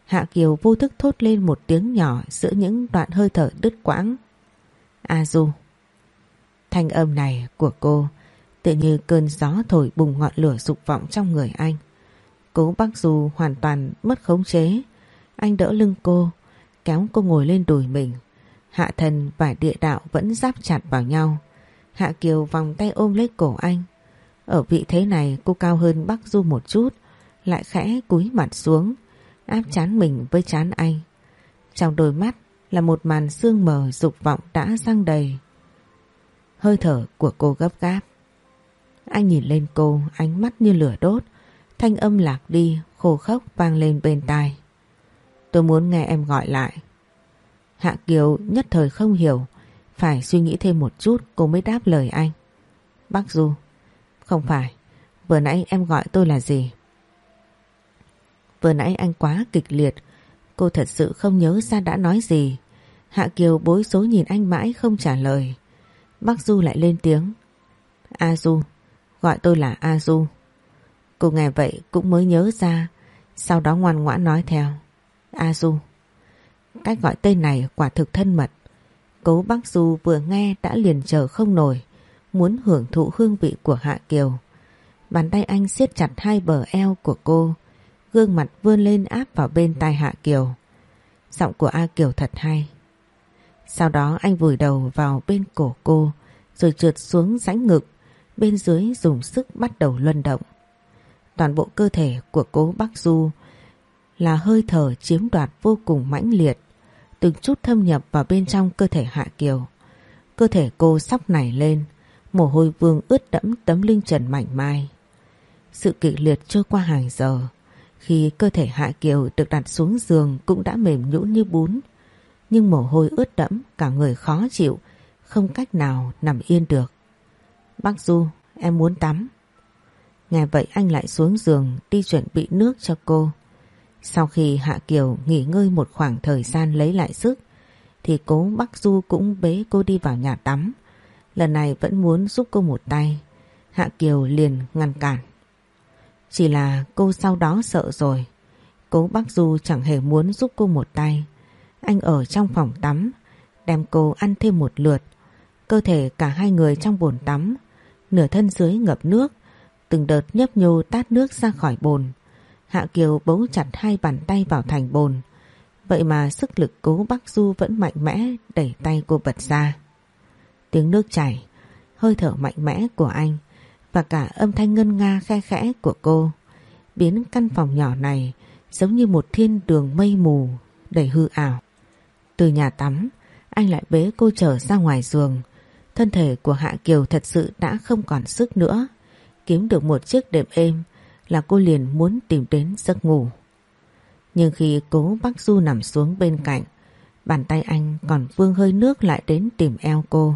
Hạ Kiều vô thức thốt lên một tiếng nhỏ giữa những đoạn hơi thở đứt quãng. A Du Thanh âm này của cô tự như cơn gió thổi bùng ngọn lửa dục vọng trong người anh. Cố bác Du hoàn toàn mất khống chế. Anh đỡ lưng cô, kéo cô ngồi lên đùi mình. Hạ thần và địa đạo vẫn giáp chặt vào nhau. Hạ Kiều vòng tay ôm lấy cổ anh. Ở vị thế này cô cao hơn bác Du một chút, lại khẽ cúi mặt xuống, áp chán mình với chán anh. Trong đôi mắt là một màn sương mờ dục vọng đã răng đầy. Hơi thở của cô gấp gáp. Anh nhìn lên cô, ánh mắt như lửa đốt, thanh âm lạc đi, khô khốc vang lên bên tai. Tôi muốn nghe em gọi lại. Hạ Kiều nhất thời không hiểu, phải suy nghĩ thêm một chút cô mới đáp lời anh. Bác Du, không phải, vừa nãy em gọi tôi là gì? Vừa nãy anh quá kịch liệt, cô thật sự không nhớ ra đã nói gì. Hạ Kiều bối rối nhìn anh mãi không trả lời. Bác Du lại lên tiếng. A Du, gọi tôi là A Du. Cô nghe vậy cũng mới nhớ ra, sau đó ngoan ngoãn nói theo. A Du. Cách gọi tên này quả thực thân mật. Cố bác Du vừa nghe đã liền chờ không nổi, muốn hưởng thụ hương vị của Hạ Kiều. Bàn tay anh siết chặt hai bờ eo của cô, gương mặt vươn lên áp vào bên tai Hạ Kiều. Giọng của A Kiều thật hay. Sau đó anh vùi đầu vào bên cổ cô, rồi trượt xuống rãnh ngực, bên dưới dùng sức bắt đầu luân động. Toàn bộ cơ thể của cố Bắc Du là hơi thở chiếm đoạt vô cùng mãnh liệt, từng chút thâm nhập vào bên trong cơ thể Hạ Kiều. Cơ thể cô sóc nảy lên, mồ hôi vương ướt đẫm tấm lưng trần mảnh mai. Sự kịch liệt trôi qua hàng giờ, khi cơ thể Hạ Kiều được đặt xuống giường cũng đã mềm nhũn như bún, nhưng mồ hôi ướt đẫm cả người khó chịu, không cách nào nằm yên được. Bác Du, em muốn tắm. Nghe vậy anh lại xuống giường đi chuẩn bị nước cho cô. Sau khi Hạ Kiều nghỉ ngơi một khoảng thời gian lấy lại sức, thì cố Bắc Du cũng bế cô đi vào nhà tắm. Lần này vẫn muốn giúp cô một tay. Hạ Kiều liền ngăn cản. Chỉ là cô sau đó sợ rồi. Cố Bắc Du chẳng hề muốn giúp cô một tay. Anh ở trong phòng tắm, đem cô ăn thêm một lượt. Cơ thể cả hai người trong bồn tắm, nửa thân dưới ngập nước, từng đợt nhấp nhô tát nước ra khỏi bồn. Hạ Kiều bấu chặt hai bàn tay vào thành bồn. Vậy mà sức lực cố Bắc Du vẫn mạnh mẽ đẩy tay cô bật ra. Tiếng nước chảy, hơi thở mạnh mẽ của anh và cả âm thanh ngân nga khe khẽ của cô biến căn phòng nhỏ này giống như một thiên đường mây mù đầy hư ảo. Từ nhà tắm, anh lại bế cô trở ra ngoài giường. Thân thể của Hạ Kiều thật sự đã không còn sức nữa. Kiếm được một chiếc đệm êm là cô liền muốn tìm đến giấc ngủ. Nhưng khi cố bác Du nằm xuống bên cạnh, bàn tay anh còn vương hơi nước lại đến tìm eo cô.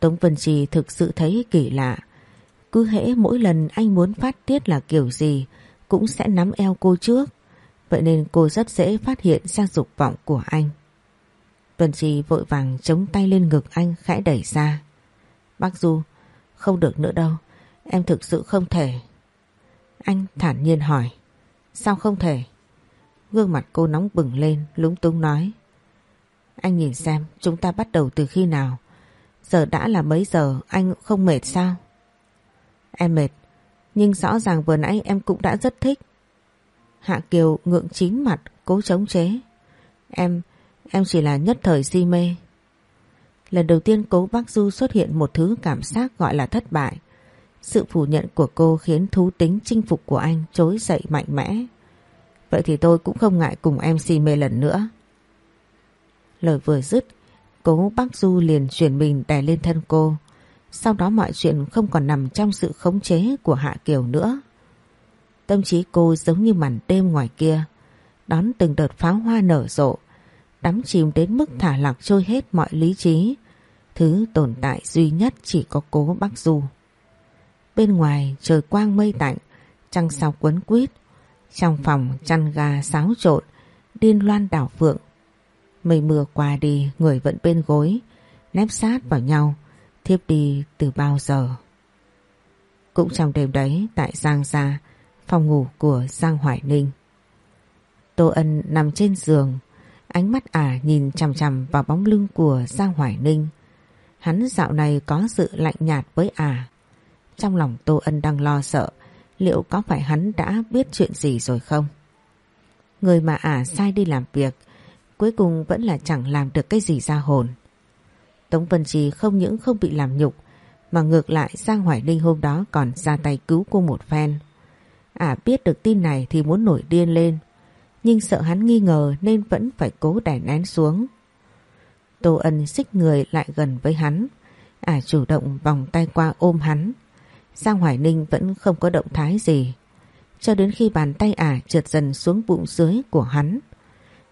Tống Vân Trì thực sự thấy kỳ lạ. Cứ hễ mỗi lần anh muốn phát tiết là kiểu gì cũng sẽ nắm eo cô trước. Vậy nên cô rất dễ phát hiện ra dục vọng của anh. Tuần Trì vội vàng chống tay lên ngực anh khẽ đẩy ra. Bác Du, không được nữa đâu, em thực sự không thể. Anh thản nhiên hỏi, sao không thể? Gương mặt cô nóng bừng lên, lúng túng nói. Anh nhìn xem chúng ta bắt đầu từ khi nào? Giờ đã là mấy giờ anh không mệt sao? Em mệt, nhưng rõ ràng vừa nãy em cũng đã rất thích. Hạ Kiều ngượng chín mặt, cố chống chế. Em, em chỉ là nhất thời si mê. Lần đầu tiên cố bác Du xuất hiện một thứ cảm giác gọi là thất bại. Sự phủ nhận của cô khiến thú tính chinh phục của anh trối dậy mạnh mẽ. Vậy thì tôi cũng không ngại cùng em si mê lần nữa. Lời vừa dứt, cố bác Du liền chuyển mình đè lên thân cô. Sau đó mọi chuyện không còn nằm trong sự khống chế của Hạ Kiều nữa. Tâm trí cô giống như màn đêm ngoài kia, đón từng đợt pháo hoa nở rộ, đắm chìm đến mức thả lạc trôi hết mọi lý trí. Thứ tồn tại duy nhất chỉ có cố bác Du. Bên ngoài trời quang mây tạnh, trăng sao quấn quýt. Trong phòng chăn gà xáo trộn, điên loan đảo phượng. Mây mưa qua đi, người vẫn bên gối, nép sát vào nhau, thiếp đi từ bao giờ. Cũng trong đêm đấy, tại Giang Gia, phòng ngủ của Giang Hoài Ninh. Tô Ân nằm trên giường, ánh mắt ả nhìn chằm chằm vào bóng lưng của Giang Hoài Ninh. Hắn dạo này có sự lạnh nhạt với ả. Trong lòng Tô Ân đang lo sợ, liệu có phải hắn đã biết chuyện gì rồi không? Người mà ả sai đi làm việc, cuối cùng vẫn là chẳng làm được cái gì ra hồn. Tống Vân Trì không những không bị làm nhục, mà ngược lại Giang Hoài Ninh hôm đó còn ra tay cứu cô một phen. Ả biết được tin này thì muốn nổi điên lên nhưng sợ hắn nghi ngờ nên vẫn phải cố đè nén xuống. Tô Ân xích người lại gần với hắn Ả chủ động vòng tay qua ôm hắn Giang Hoài Ninh vẫn không có động thái gì. Cho đến khi bàn tay ả trượt dần xuống bụng dưới của hắn.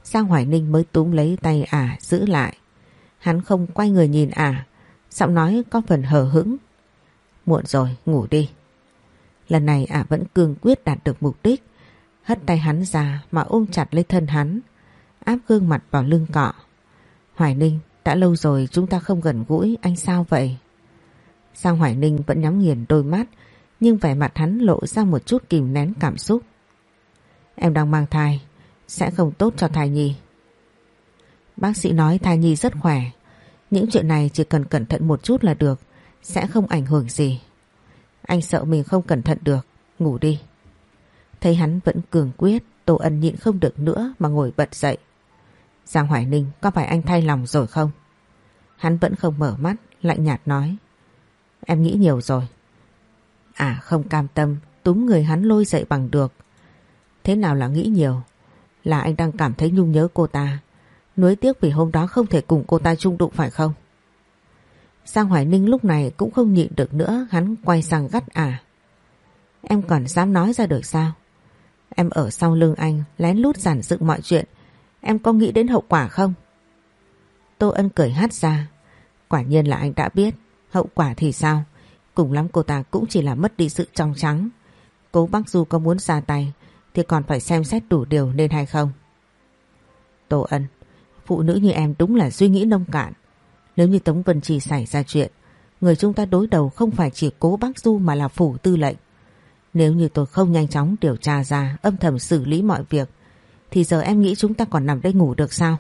Giang Hoài Ninh mới túm lấy tay ả giữ lại. Hắn không quay người nhìn ả, giọng nói có phần hờ hững. Muộn rồi, ngủ đi. Lần này ả vẫn cương quyết đạt được mục đích. Hất tay hắn ra mà ôm chặt lấy thân hắn, áp gương mặt vào lưng cọ. Hoài Ninh, đã lâu rồi chúng ta không gần gũi, anh sao vậy? Giang Hoài Ninh vẫn nhắm nghiền đôi mắt nhưng vẻ mặt hắn lộ ra một chút kìm nén cảm xúc. Em đang mang thai, sẽ không tốt cho thai nhi. Bác sĩ nói thai nhi rất khỏe, những chuyện này chỉ cần cẩn thận một chút là được, sẽ không ảnh hưởng gì. Anh sợ mình không cẩn thận được, ngủ đi. Thấy hắn vẫn cường quyết, Tô Ân nhịn không được nữa mà ngồi bật dậy. Giang Hoài Ninh có phải anh thay lòng rồi không? Hắn vẫn không mở mắt, lạnh nhạt nói. Em nghĩ nhiều rồi. À không cam tâm, túm người hắn lôi dậy bằng được. Thế nào là nghĩ nhiều? Là anh đang cảm thấy nhung nhớ cô ta. Nuối tiếc vì hôm đó không thể cùng cô ta chung đụng phải không? Giang Hoài Ninh lúc này cũng không nhịn được nữa, hắn quay sang gắt à. Em còn dám nói ra được sao? Em ở sau lưng anh, lén lút giản dựng mọi chuyện. Em có nghĩ đến hậu quả không? Tô Ân cười hát ra. Quả nhiên là anh đã biết. Hậu quả thì sao? Cùng lắm cô ta cũng chỉ là mất đi sự trong trắng. Cố bác Du có muốn ra tay thì còn phải xem xét đủ điều nên hay không. Tô Ân, phụ nữ như em đúng là suy nghĩ nông cạn. Nếu như Tống Vân Trì xảy ra chuyện, người chúng ta đối đầu không phải chỉ cố bác Du mà là phủ tư lệnh. Nếu như tôi không nhanh chóng điều tra ra, âm thầm xử lý mọi việc, thì giờ em nghĩ chúng ta còn nằm đây ngủ được sao?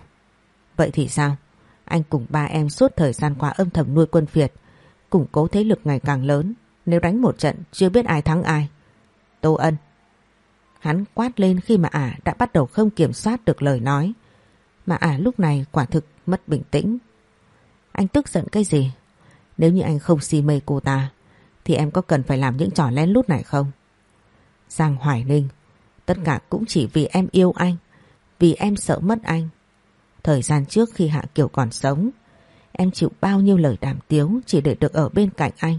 Vậy thì sao? Anh cùng ba em suốt thời gian qua âm thầm nuôi quân phiệt, củng cố thế lực ngày càng lớn. Nếu đánh một trận chưa biết ai thắng ai. Tô Ân. Hắn quát lên khi mà ả đã bắt đầu không kiểm soát được lời nói. Mà ả lúc này quả thực mất bình tĩnh. Anh tức giận cái gì? Nếu như anh không si mê cô ta thì em có cần phải làm những trò lén lút này không? Giang Hoài Ninh Tất cả cũng chỉ vì em yêu anh Vì em sợ mất anh Thời gian trước khi Hạ Kiều còn sống Em chịu bao nhiêu lời đàm tiếu chỉ để được ở bên cạnh anh.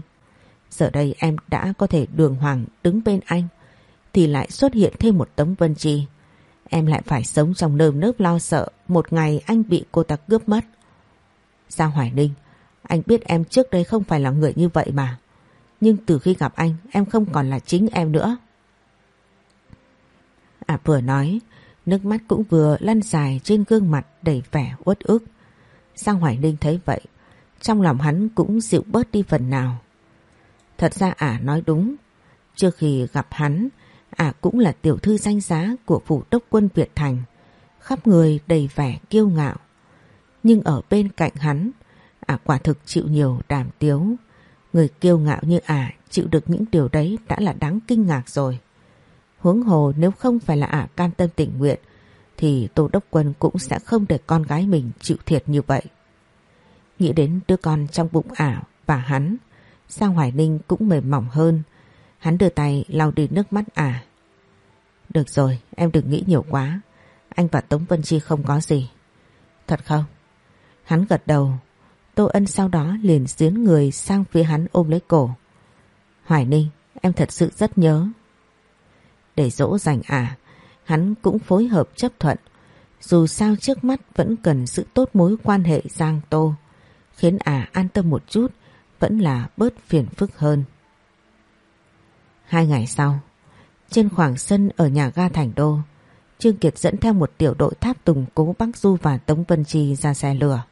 Giờ đây em đã có thể đường hoàng đứng bên anh thì lại xuất hiện thêm một tấm vân chi. Em lại phải sống trong nơm nớp lo sợ một ngày anh bị cô ta cướp mất. Giang Hoài Ninh, anh biết em trước đây không phải là người như vậy mà. Nhưng từ khi gặp anh em không còn là chính em nữa. À vừa nói, Nước mắt cũng vừa lăn dài trên gương mặt đầy vẻ uất ức. Giang Hoài Ninh thấy vậy, trong lòng hắn cũng dịu bớt đi phần nào. Thật ra ả nói đúng, trước khi gặp hắn, ả cũng là tiểu thư danh giá của phủ đốc quân Việt Thành, khắp người đầy vẻ kiêu ngạo. Nhưng ở bên cạnh hắn, ả quả thực chịu nhiều đàm tiếu. Người kiêu ngạo như ả chịu được những điều đấy đã là đáng kinh ngạc rồi. Huống hồ nếu không phải là ả can tâm tình nguyện, thì Tô Đốc Quân cũng sẽ không để con gái mình chịu thiệt như vậy. Nghĩ đến đứa con trong bụng ả và hắn, Sang Hoài Ninh cũng mềm mỏng hơn. Hắn đưa tay lau đi nước mắt ả. Được rồi, em đừng nghĩ nhiều quá. Anh và Tống Vân Chi không có gì. Thật không? Hắn gật đầu. Tô Ân sau đó liền diến người sang phía hắn ôm lấy cổ. Hoài Ninh, em thật sự rất nhớ. Để dỗ dành ả, hắn cũng phối hợp chấp thuận. Dù sao trước mắt vẫn cần sự tốt mối quan hệ Giang Tô, khiến ả an tâm một chút, vẫn là bớt phiền phức hơn. Hai ngày sau, trên khoảng sân ở nhà ga Thành Đô, Trương Kiệt dẫn theo một tiểu đội tháp tùng cố Bắc Du và Tống Vân Chi ra xe lửa.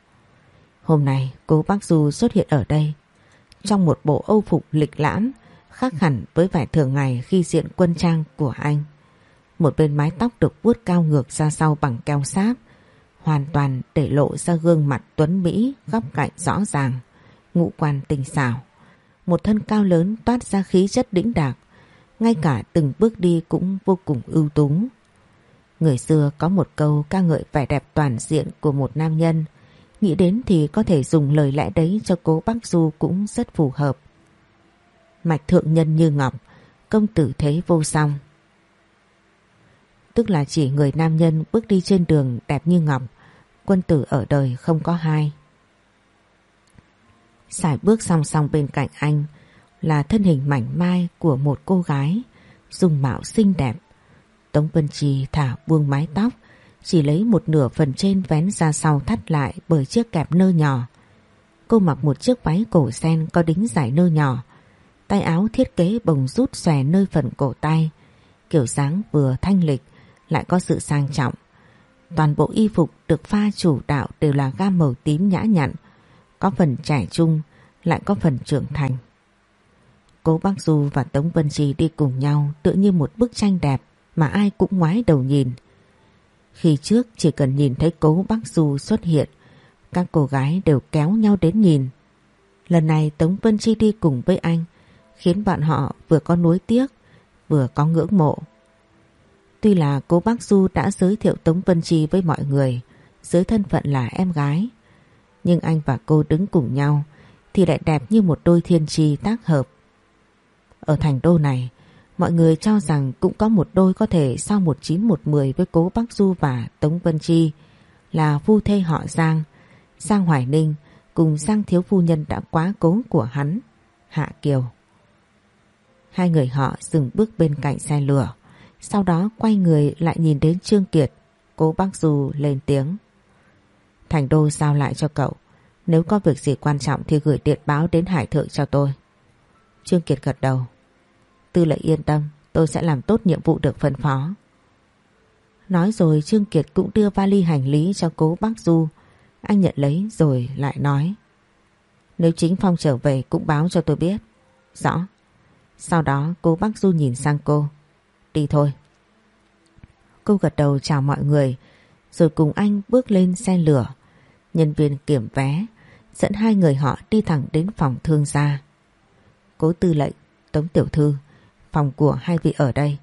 Hôm nay cố Bắc Du xuất hiện ở đây trong một bộ âu phục lịch lãm khác hẳn với vẻ thường ngày khi diện quân trang của anh. Một bên mái tóc được vuốt cao ngược ra sau bằng keo sáp, hoàn toàn để lộ ra gương mặt tuấn Mỹ góc cạnh rõ ràng, ngũ quan tinh xảo. Một thân cao lớn toát ra khí chất đĩnh đạc, ngay cả từng bước đi cũng vô cùng ưu tú. Người xưa có một câu ca ngợi vẻ đẹp toàn diện của một nam nhân, nghĩ đến thì có thể dùng lời lẽ đấy cho cố Bắc Du cũng rất phù hợp. Mạch thượng nhân như ngọc, công tử thế vô song. Tức là chỉ người nam nhân bước đi trên đường đẹp như ngọc, quân tử ở đời không có hai. Sải bước song song bên cạnh anh là thân hình mảnh mai của một cô gái, dùng mạo xinh đẹp. Tống Vân Trì thả buông mái tóc, chỉ lấy một nửa phần trên vén ra sau thắt lại bởi chiếc kẹp nơ nhỏ. Cô mặc một chiếc váy cổ sen có đính giải nơ nhỏ, tay áo thiết kế bồng rút xòe nơi phần cổ tay, kiểu dáng vừa thanh lịch lại có sự sang trọng. Toàn bộ y phục được pha chủ đạo đều là gam màu tím nhã nhặn, có phần trẻ trung, lại có phần trưởng thành. Cố bác Du và Tống Vân Trì đi cùng nhau tựa như một bức tranh đẹp mà ai cũng ngoái đầu nhìn. Khi trước chỉ cần nhìn thấy cố bác Du xuất hiện, các cô gái đều kéo nhau đến nhìn. Lần này Tống Vân Chi đi cùng với anh, khiến bọn họ vừa có nuối tiếc, vừa có ngưỡng mộ. Tuy là cô bác Du đã giới thiệu Tống Vân Chi với mọi người dưới thân phận là em gái, nhưng anh và cô đứng cùng nhau thì lại đẹp như một đôi thiên tri tác hợp. Ở thành đô này, mọi người cho rằng cũng có một đôi có thể sau 1910 với cố Bắc Du và Tống Vân Chi là phu thê họ Giang, Giang Hoài Ninh cùng Giang Thiếu Phu Nhân đã quá cố của hắn, Hạ Kiều. Hai người họ dừng bước bên cạnh xe lửa, sau đó quay người lại nhìn đến Trương Kiệt, cố bác Du lên tiếng. Thành đô giao lại cho cậu, nếu có việc gì quan trọng thì gửi điện báo đến Hải Thượng cho tôi. Trương Kiệt gật đầu. Tư lệnh yên tâm, tôi sẽ làm tốt nhiệm vụ được phân phó. Nói rồi Trương Kiệt cũng đưa vali hành lý cho cố bác Du. Anh nhận lấy rồi lại nói. Nếu chính Phong trở về cũng báo cho tôi biết. Rõ. Sau đó cô bác Du nhìn sang cô. Đi thôi. Cô gật đầu chào mọi người rồi cùng anh bước lên xe lửa. Nhân viên kiểm vé dẫn hai người họ đi thẳng đến phòng thương gia. Cố tư lệnh, Tống Tiểu Thư, phòng của hai vị ở đây.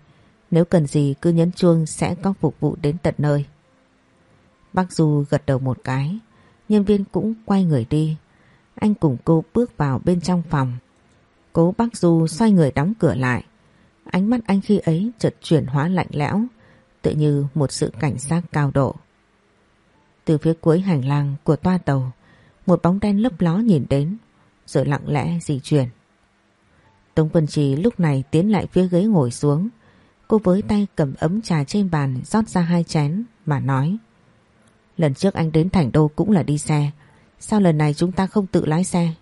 Nếu cần gì cứ nhấn chuông sẽ có phục vụ đến tận nơi. Bác Du gật đầu một cái, nhân viên cũng quay người đi. Anh cùng cô bước vào bên trong phòng. Cố bác Du xoay người đóng cửa lại. Ánh mắt anh khi ấy chợt chuyển hóa lạnh lẽo, tự như một sự cảnh giác cao độ. Từ phía cuối hành lang của toa tàu, một bóng đen lấp ló nhìn đến, rồi lặng lẽ di chuyển. Tống Vân Trì lúc này tiến lại phía ghế ngồi xuống. Cô với tay cầm ấm trà trên bàn rót ra hai chén mà nói. Lần trước anh đến Thành Đô cũng là đi xe. Sao lần này chúng ta không tự lái xe?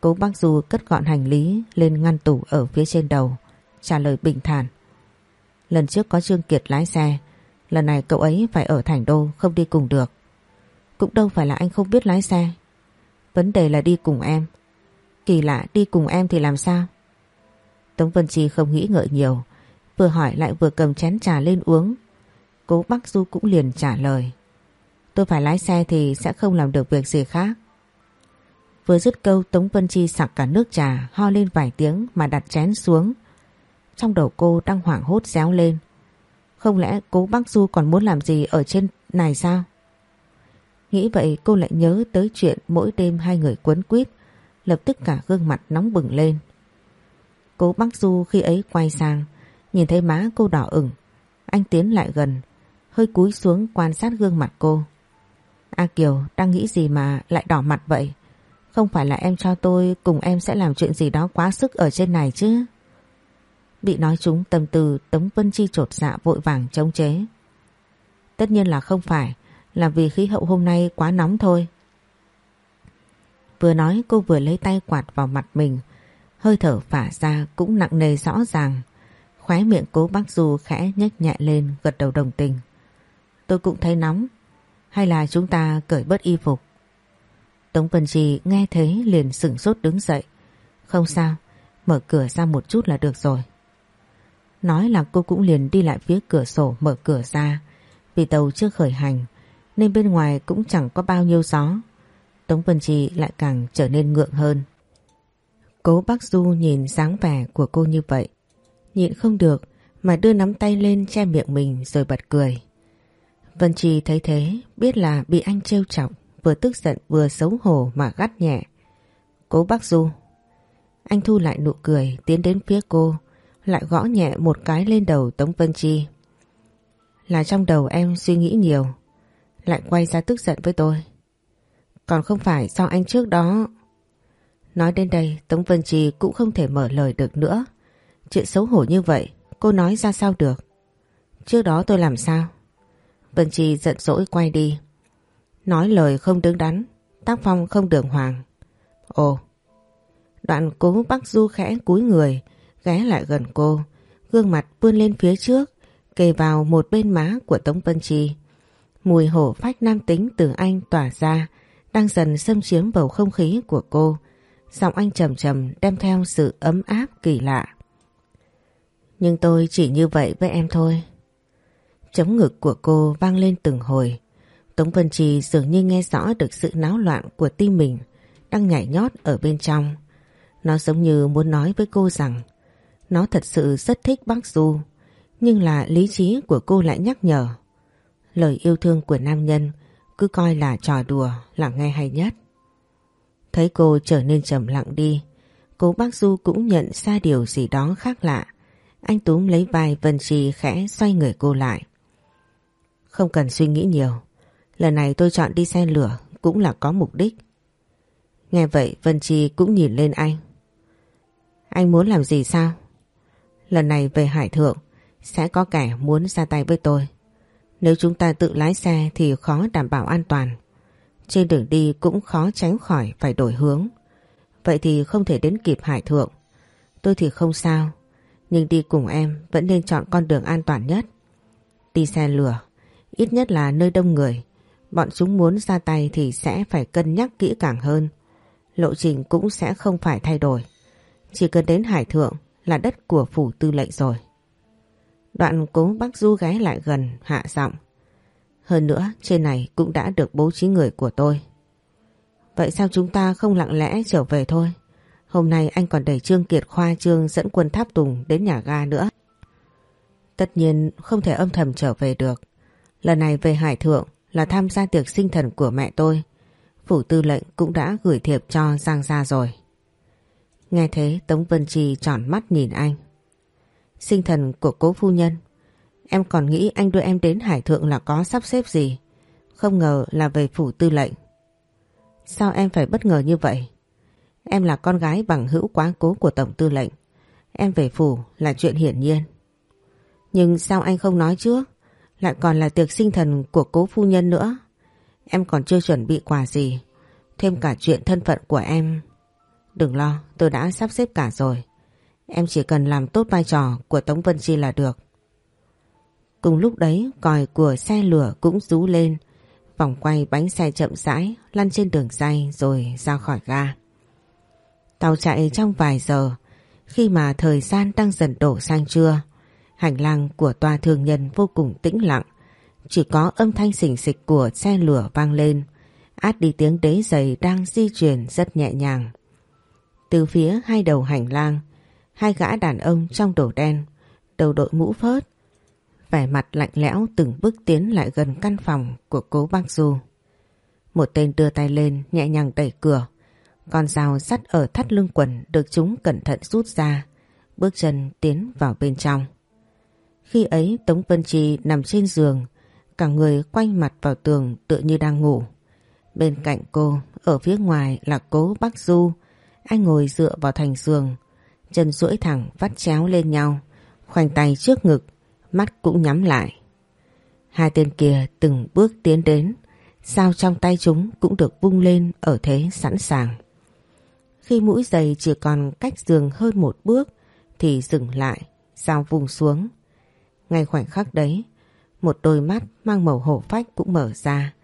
Cố bác Du cất gọn hành lý lên ngăn tủ ở phía trên đầu. Trả lời bình thản. Lần trước có Trương Kiệt lái xe. Lần này cậu ấy phải ở Thành Đô, không đi cùng được. Cũng đâu phải là anh không biết lái xe. Vấn đề là đi cùng em. Kỳ lạ, đi cùng em thì làm sao? Tống Vân Chi không nghĩ ngợi nhiều. Vừa hỏi lại vừa cầm chén trà lên uống. Cố Bắc Du cũng liền trả lời. Tôi phải lái xe thì sẽ không làm được việc gì khác. Vừa dứt câu Tống Vân Chi sặc cả nước trà ho lên vài tiếng mà đặt chén xuống. Trong đầu cô đang hoảng hốt réo lên. Không lẽ cố bác Du còn muốn làm gì ở trên này sao? Nghĩ vậy cô lại nhớ tới chuyện mỗi đêm hai người quấn quýt, lập tức cả gương mặt nóng bừng lên. Cố bác Du khi ấy quay sang, nhìn thấy má cô đỏ ửng. Anh tiến lại gần, hơi cúi xuống quan sát gương mặt cô. A Kiều đang nghĩ gì mà lại đỏ mặt vậy? Không phải là em cho tôi cùng em sẽ làm chuyện gì đó quá sức ở trên này chứ? Bị nói chúng tâm tư Tống Vân Chi trột dạ vội vàng chống chế. Tất nhiên là không phải, là vì khí hậu hôm nay quá nóng thôi. Vừa nói cô vừa lấy tay quạt vào mặt mình, hơi thở phả ra cũng nặng nề rõ ràng. Khóe miệng cố bác Du khẽ nhếch nhẹ lên gật đầu đồng tình. Tôi cũng thấy nóng, hay là chúng ta cởi bớt y phục? Tống Vân trì nghe thấy liền sửng sốt đứng dậy. Không sao, mở cửa ra một chút là được rồi. Nói là cô cũng liền đi lại phía cửa sổ mở cửa ra. Vì tàu chưa khởi hành nên bên ngoài cũng chẳng có bao nhiêu gió. Tống Vân trì lại càng trở nên ngượng hơn. Cố bác Du nhìn dáng vẻ của cô như vậy. Nhịn không được mà đưa nắm tay lên che miệng mình rồi bật cười. Vân trì thấy thế biết là bị anh trêu chọc vừa tức giận vừa xấu hổ mà gắt nhẹ. Cố bác Du. Anh thu lại nụ cười tiến đến phía cô lại gõ nhẹ một cái lên đầu Tống Vân Chi. Là trong đầu em suy nghĩ nhiều, lại quay ra tức giận với tôi. Còn không phải do anh trước đó... Nói đến đây Tống Vân Chi cũng không thể mở lời được nữa. Chuyện xấu hổ như vậy cô nói ra sao được. Trước đó tôi làm sao? Vân Chi giận dỗi quay đi. Nói lời không đứng đắn, tác phong không đường hoàng. Ồ, đoạn cố bác Du khẽ cúi người, ghé lại gần cô, gương mặt vươn lên phía trước, kề vào một bên má của Tống Vân Chi. Mùi hổ phách nam tính từ anh tỏa ra, đang dần xâm chiếm bầu không khí của cô. Giọng anh trầm trầm đem theo sự ấm áp kỳ lạ. Nhưng tôi chỉ như vậy với em thôi. Chống ngực của cô vang lên từng hồi. Tống Vân trì dường như nghe rõ được sự náo loạn của tim mình đang nhảy nhót ở bên trong. Nó giống như muốn nói với cô rằng nó thật sự rất thích bác Du, nhưng là lý trí của cô lại nhắc nhở. Lời yêu thương của nam nhân cứ coi là trò đùa là nghe hay nhất. Thấy cô trở nên trầm lặng đi, cô bác Du cũng nhận ra điều gì đó khác lạ. Anh túm lấy vai Vân Trì khẽ xoay người cô lại. Không cần suy nghĩ nhiều, lần này tôi chọn đi xe lửa cũng là có mục đích. Nghe vậy Vân chi cũng nhìn lên anh. Anh muốn làm gì sao? Lần này về Hải Thượng sẽ có kẻ muốn ra tay với tôi. Nếu chúng ta tự lái xe thì khó đảm bảo an toàn. Trên đường đi cũng khó tránh khỏi phải đổi hướng. Vậy thì không thể đến kịp Hải Thượng. Tôi thì không sao, nhưng đi cùng em vẫn nên chọn con đường an toàn nhất. Đi xe lửa, ít nhất là nơi đông người. Bọn chúng muốn ra tay thì sẽ phải cân nhắc kỹ càng hơn. Lộ trình cũng sẽ không phải thay đổi. Chỉ cần đến Hải Thượng là đất của phủ tư lệnh rồi. Đoạn cố bác Du ghé lại gần, hạ giọng. Hơn nữa, trên này cũng đã được bố trí người của tôi. Vậy sao chúng ta không lặng lẽ trở về thôi? Hôm nay anh còn đẩy Trương Kiệt khoa trương dẫn quân tháp tùng đến nhà ga nữa. Tất nhiên không thể âm thầm trở về được. Lần này về Hải Thượng là tham gia tiệc sinh thần của mẹ tôi. Phủ tư lệnh cũng đã gửi thiệp cho Giang Gia rồi. Nghe thế, Tống Vân Trì tròn mắt nhìn anh. Sinh thần của cố phu nhân. Em còn nghĩ anh đưa em đến Hải Thượng là có sắp xếp gì. Không ngờ là về phủ tư lệnh. Sao em phải bất ngờ như vậy? Em là con gái bằng hữu quá cố của Tổng tư lệnh. Em về phủ là chuyện hiển nhiên. Nhưng sao anh không nói trước? Lại còn là tiệc sinh thần của cố phu nhân nữa. Em còn chưa chuẩn bị quà gì. Thêm cả chuyện thân phận của em Đừng lo, tôi đã sắp xếp cả rồi. Em chỉ cần làm tốt vai trò của Tống Vân Chi là được. Cùng lúc đấy còi của xe lửa cũng rú lên. Vòng quay bánh xe chậm rãi lăn trên đường dây rồi ra khỏi ga. Tàu chạy trong vài giờ khi mà thời gian đang dần đổ sang trưa. Hành lang của tòa thường nhân vô cùng tĩnh lặng. Chỉ có âm thanh xỉnh xịch của xe lửa vang lên. Át đi tiếng đế giày đang di chuyển rất nhẹ nhàng. Từ phía hai đầu hành lang, hai gã đàn ông trong đồ đen, đầu đội mũ phớt, vẻ mặt lạnh lẽo từng bước tiến lại gần căn phòng của cố bác Du. Một tên đưa tay lên nhẹ nhàng đẩy cửa, con dao sắt ở thắt lưng quần được chúng cẩn thận rút ra, bước chân tiến vào bên trong. Khi ấy Tống Vân trì nằm trên giường, cả người quanh mặt vào tường tựa như đang ngủ. Bên cạnh cô, ở phía ngoài là cố bắc Du, anh ngồi dựa vào thành giường, chân duỗi thẳng vắt chéo lên nhau, khoanh tay trước ngực, mắt cũng nhắm lại. Hai tên kia từng bước tiến đến, sao trong tay chúng cũng được vung lên ở thế sẵn sàng. Khi mũi giày chỉ còn cách giường hơn một bước thì dừng lại, dao vùng xuống. Ngay khoảnh khắc đấy, một đôi mắt mang màu hổ phách cũng mở ra,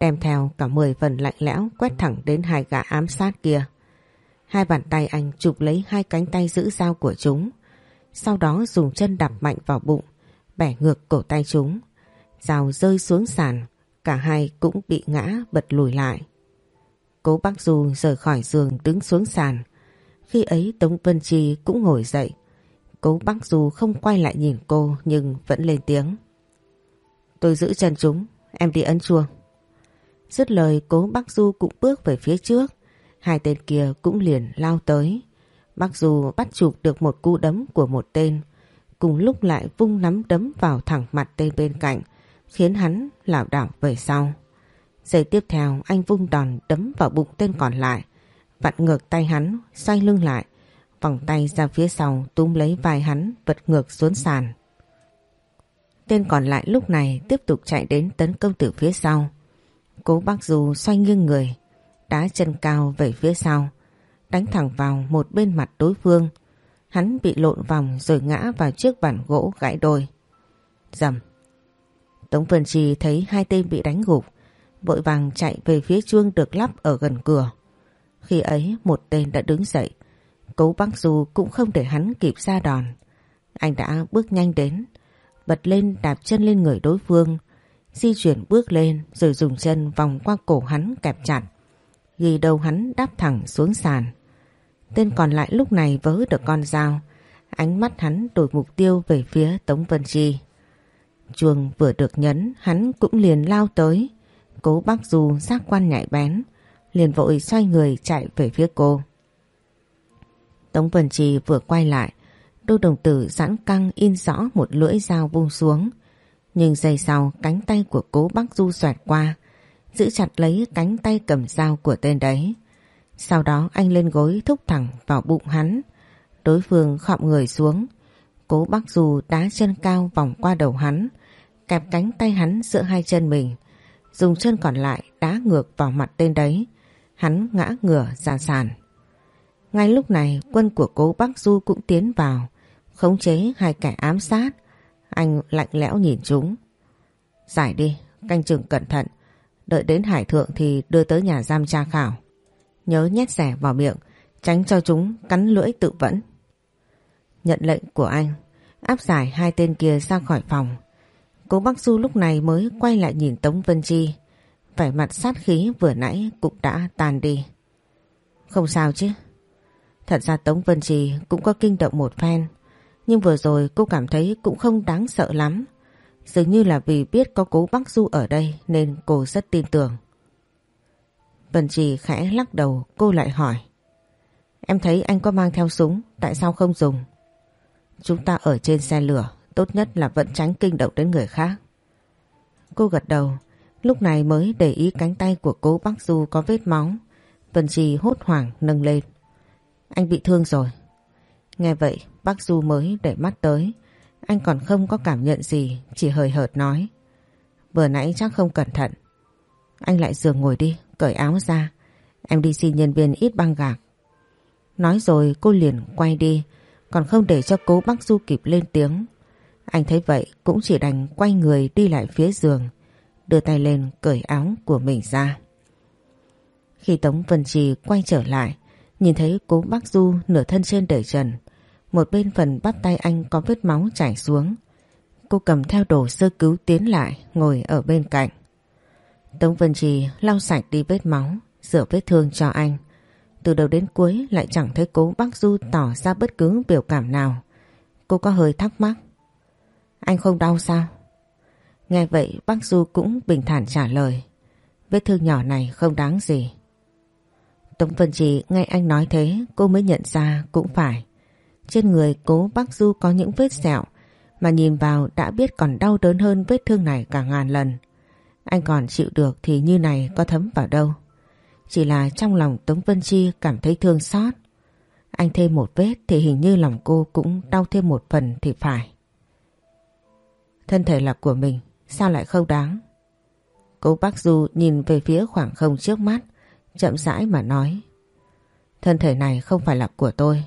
đem theo cả mười phần lạnh lẽo quét thẳng đến hai gã ám sát kia. Hai bàn tay anh chụp lấy hai cánh tay giữ dao của chúng, sau đó dùng chân đạp mạnh vào bụng, bẻ ngược cổ tay chúng. Dao rơi xuống sàn, cả hai cũng bị ngã bật lùi lại. Cố bác Du rời khỏi giường đứng xuống sàn. Khi ấy Tống Vân Chi cũng ngồi dậy. Cố bác Du không quay lại nhìn cô nhưng vẫn lên tiếng. Tôi giữ chân chúng, em đi ấn chuông. Dứt lời cố bác Du cũng bước về phía trước. Hai tên kia cũng liền lao tới. Bác Du bắt chụp được một cú đấm của một tên. Cùng lúc lại vung nắm đấm vào thẳng mặt tên bên cạnh. Khiến hắn lảo đảo về sau. Giây tiếp theo anh vung đòn đấm vào bụng tên còn lại. Vặn ngược tay hắn, xoay lưng lại. Vòng tay ra phía sau túm lấy vai hắn vật ngược xuống sàn. Tên còn lại lúc này tiếp tục chạy đến tấn công từ phía sau. Cố bác Du xoay nghiêng người, đá chân cao về phía sau, đánh thẳng vào một bên mặt đối phương. Hắn bị lộn vòng rồi ngã vào chiếc bàn gỗ gãy đôi. Dầm. Tống Vân Trì thấy hai tên bị đánh gục, vội vàng chạy về phía chuông được lắp ở gần cửa. Khi ấy một tên đã đứng dậy, cố bác Du cũng không để hắn kịp ra đòn. Anh đã bước nhanh đến, bật lên đạp chân lên người đối phương, di chuyển bước lên rồi dùng chân vòng qua cổ hắn kẹp chặt, ghi đầu hắn đáp thẳng xuống sàn. Tên còn lại lúc này vớ được con dao, ánh mắt hắn đổi mục tiêu về phía Tống Vân Chi. Chuông vừa được nhấn, hắn cũng liền lao tới, cố bác Du giác quan nhạy bén, liền vội xoay người chạy về phía cô. Tống Vân Trì vừa quay lại, đôi đồng tử giãn căng in rõ một lưỡi dao vung xuống. Nhưng giây sau cánh tay của cố bác Du xoẹt qua, giữ chặt lấy cánh tay cầm dao của tên đấy. Sau đó anh lên gối thúc thẳng vào bụng hắn. Đối phương khom người xuống. Cố bác Du đá chân cao vòng qua đầu hắn, kẹp cánh tay hắn giữa hai chân mình. Dùng chân còn lại đá ngược vào mặt tên đấy. Hắn ngã ngửa ra sàn. Ngay lúc này quân của cố bác Du cũng tiến vào, khống chế hai kẻ ám sát. Anh lạnh lẽo nhìn chúng. Giải đi, canh chừng cẩn thận. Đợi đến hải thượng thì đưa tới nhà giam tra khảo. Nhớ nhét rẻ vào miệng, tránh cho chúng cắn lưỡi tự vẫn. Nhận lệnh của anh, áp giải hai tên kia ra khỏi phòng. Cố Bắc Du lúc này mới quay lại nhìn Tống Vân Chi. Vẻ mặt sát khí vừa nãy cũng đã tan đi. Không sao chứ. Thật ra Tống Vân trì cũng có kinh động một phen. Nhưng vừa rồi cô cảm thấy cũng không đáng sợ lắm. Dường như là vì biết có cố Bắc Du ở đây nên cô rất tin tưởng. Vân trì khẽ lắc đầu cô lại hỏi. Em thấy anh có mang theo súng, tại sao không dùng? Chúng ta ở trên xe lửa, tốt nhất là vẫn tránh kinh động đến người khác. Cô gật đầu, lúc này mới để ý cánh tay của cố Bắc Du có vết máu. Vân trì hốt hoảng nâng lên. Anh bị thương rồi. Nghe vậy, bác Du mới để mắt tới. Anh còn không có cảm nhận gì, chỉ hời hợt nói. Vừa nãy chắc không cẩn thận. Anh lại giường ngồi đi, cởi áo ra. Em đi xin nhân viên ít băng gạc. Nói rồi cô liền quay đi, còn không để cho cố bác Du kịp lên tiếng. Anh thấy vậy cũng chỉ đành quay người đi lại phía giường, đưa tay lên cởi áo của mình ra. Khi Tống Vân Trì quay trở lại, nhìn thấy cố bác Du nửa thân trên đời trần, một bên phần bắp tay anh có vết máu chảy xuống. Cô cầm theo đồ sơ cứu tiến lại, ngồi ở bên cạnh. Tống Vân Trì lau sạch đi vết máu, rửa vết thương cho anh. Từ đầu đến cuối lại chẳng thấy cố bác Du tỏ ra bất cứ biểu cảm nào. Cô có hơi thắc mắc. Anh không đau sao? Nghe vậy bác Du cũng bình thản trả lời. Vết thương nhỏ này không đáng gì. Tống Vân Trì nghe anh nói thế cô mới nhận ra cũng phải. Trên người cố bác Du có những vết sẹo mà nhìn vào đã biết còn đau đớn hơn vết thương này cả ngàn lần. Anh còn chịu được thì như này có thấm vào đâu. Chỉ là trong lòng Tống Vân Chi cảm thấy thương xót. Anh thêm một vết thì hình như lòng cô cũng đau thêm một phần thì phải. Thân thể là của mình, sao lại không đáng? Cô bác Du nhìn về phía khoảng không trước mắt, chậm rãi mà nói. Thân thể này không phải là của tôi,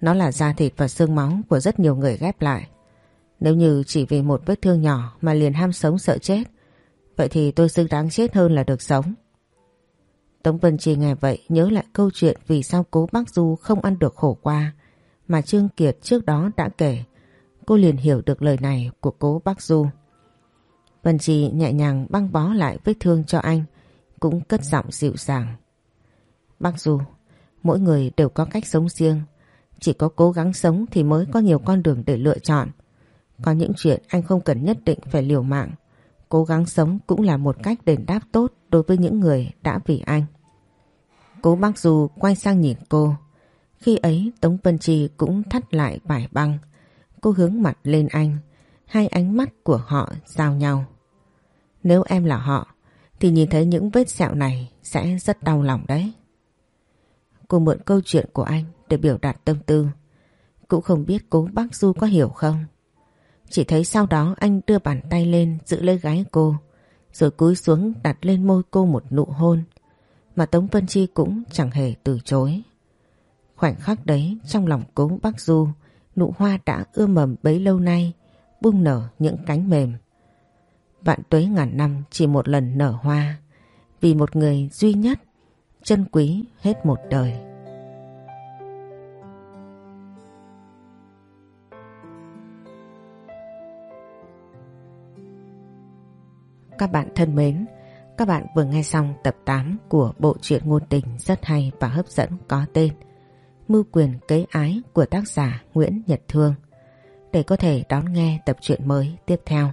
nó là da thịt và xương máu của rất nhiều người ghép lại. Nếu như chỉ vì một vết thương nhỏ mà liền ham sống sợ chết, vậy thì tôi xứng đáng chết hơn là được sống. Tống Vân Chi nghe vậy nhớ lại câu chuyện vì sao cố bác Du không ăn được khổ qua mà Trương Kiệt trước đó đã kể. Cô liền hiểu được lời này của cố bác Du. Vân Chi nhẹ nhàng băng bó lại vết thương cho anh, cũng cất giọng dịu dàng. Mặc dù, mỗi người đều có cách sống riêng. Chỉ có cố gắng sống thì mới có nhiều con đường để lựa chọn. Có những chuyện anh không cần nhất định phải liều mạng. Cố gắng sống cũng là một cách đền đáp tốt đối với những người đã vì anh. Cố bác Du quay sang nhìn cô. Khi ấy, Tống Vân trì cũng thắt lại vải băng. Cô hướng mặt lên anh. Hai ánh mắt của họ giao nhau. Nếu em là họ thì nhìn thấy những vết sẹo này sẽ rất đau lòng đấy. Cô mượn câu chuyện của anh để biểu đạt tâm tư. Cũng không biết cố bác Du có hiểu không. Chỉ thấy sau đó anh đưa bàn tay lên giữ lấy gái cô. Rồi cúi xuống đặt lên môi cô một nụ hôn. Mà Tống Vân Chi cũng chẳng hề từ chối. Khoảnh khắc đấy, trong lòng cố bác Du, nụ hoa đã ưa mầm bấy lâu nay, bung nở những cánh mềm. Vạn tuế ngàn năm chỉ một lần nở hoa vì một người duy nhất chân quý hết một đời. Các bạn thân mến, các bạn vừa nghe xong tập 8 của bộ truyện ngôn tình rất hay và hấp dẫn có tên Mưu quyền kế ái của tác giả Nguyễn Nhật Thương. Để có thể đón nghe tập truyện mới tiếp theo,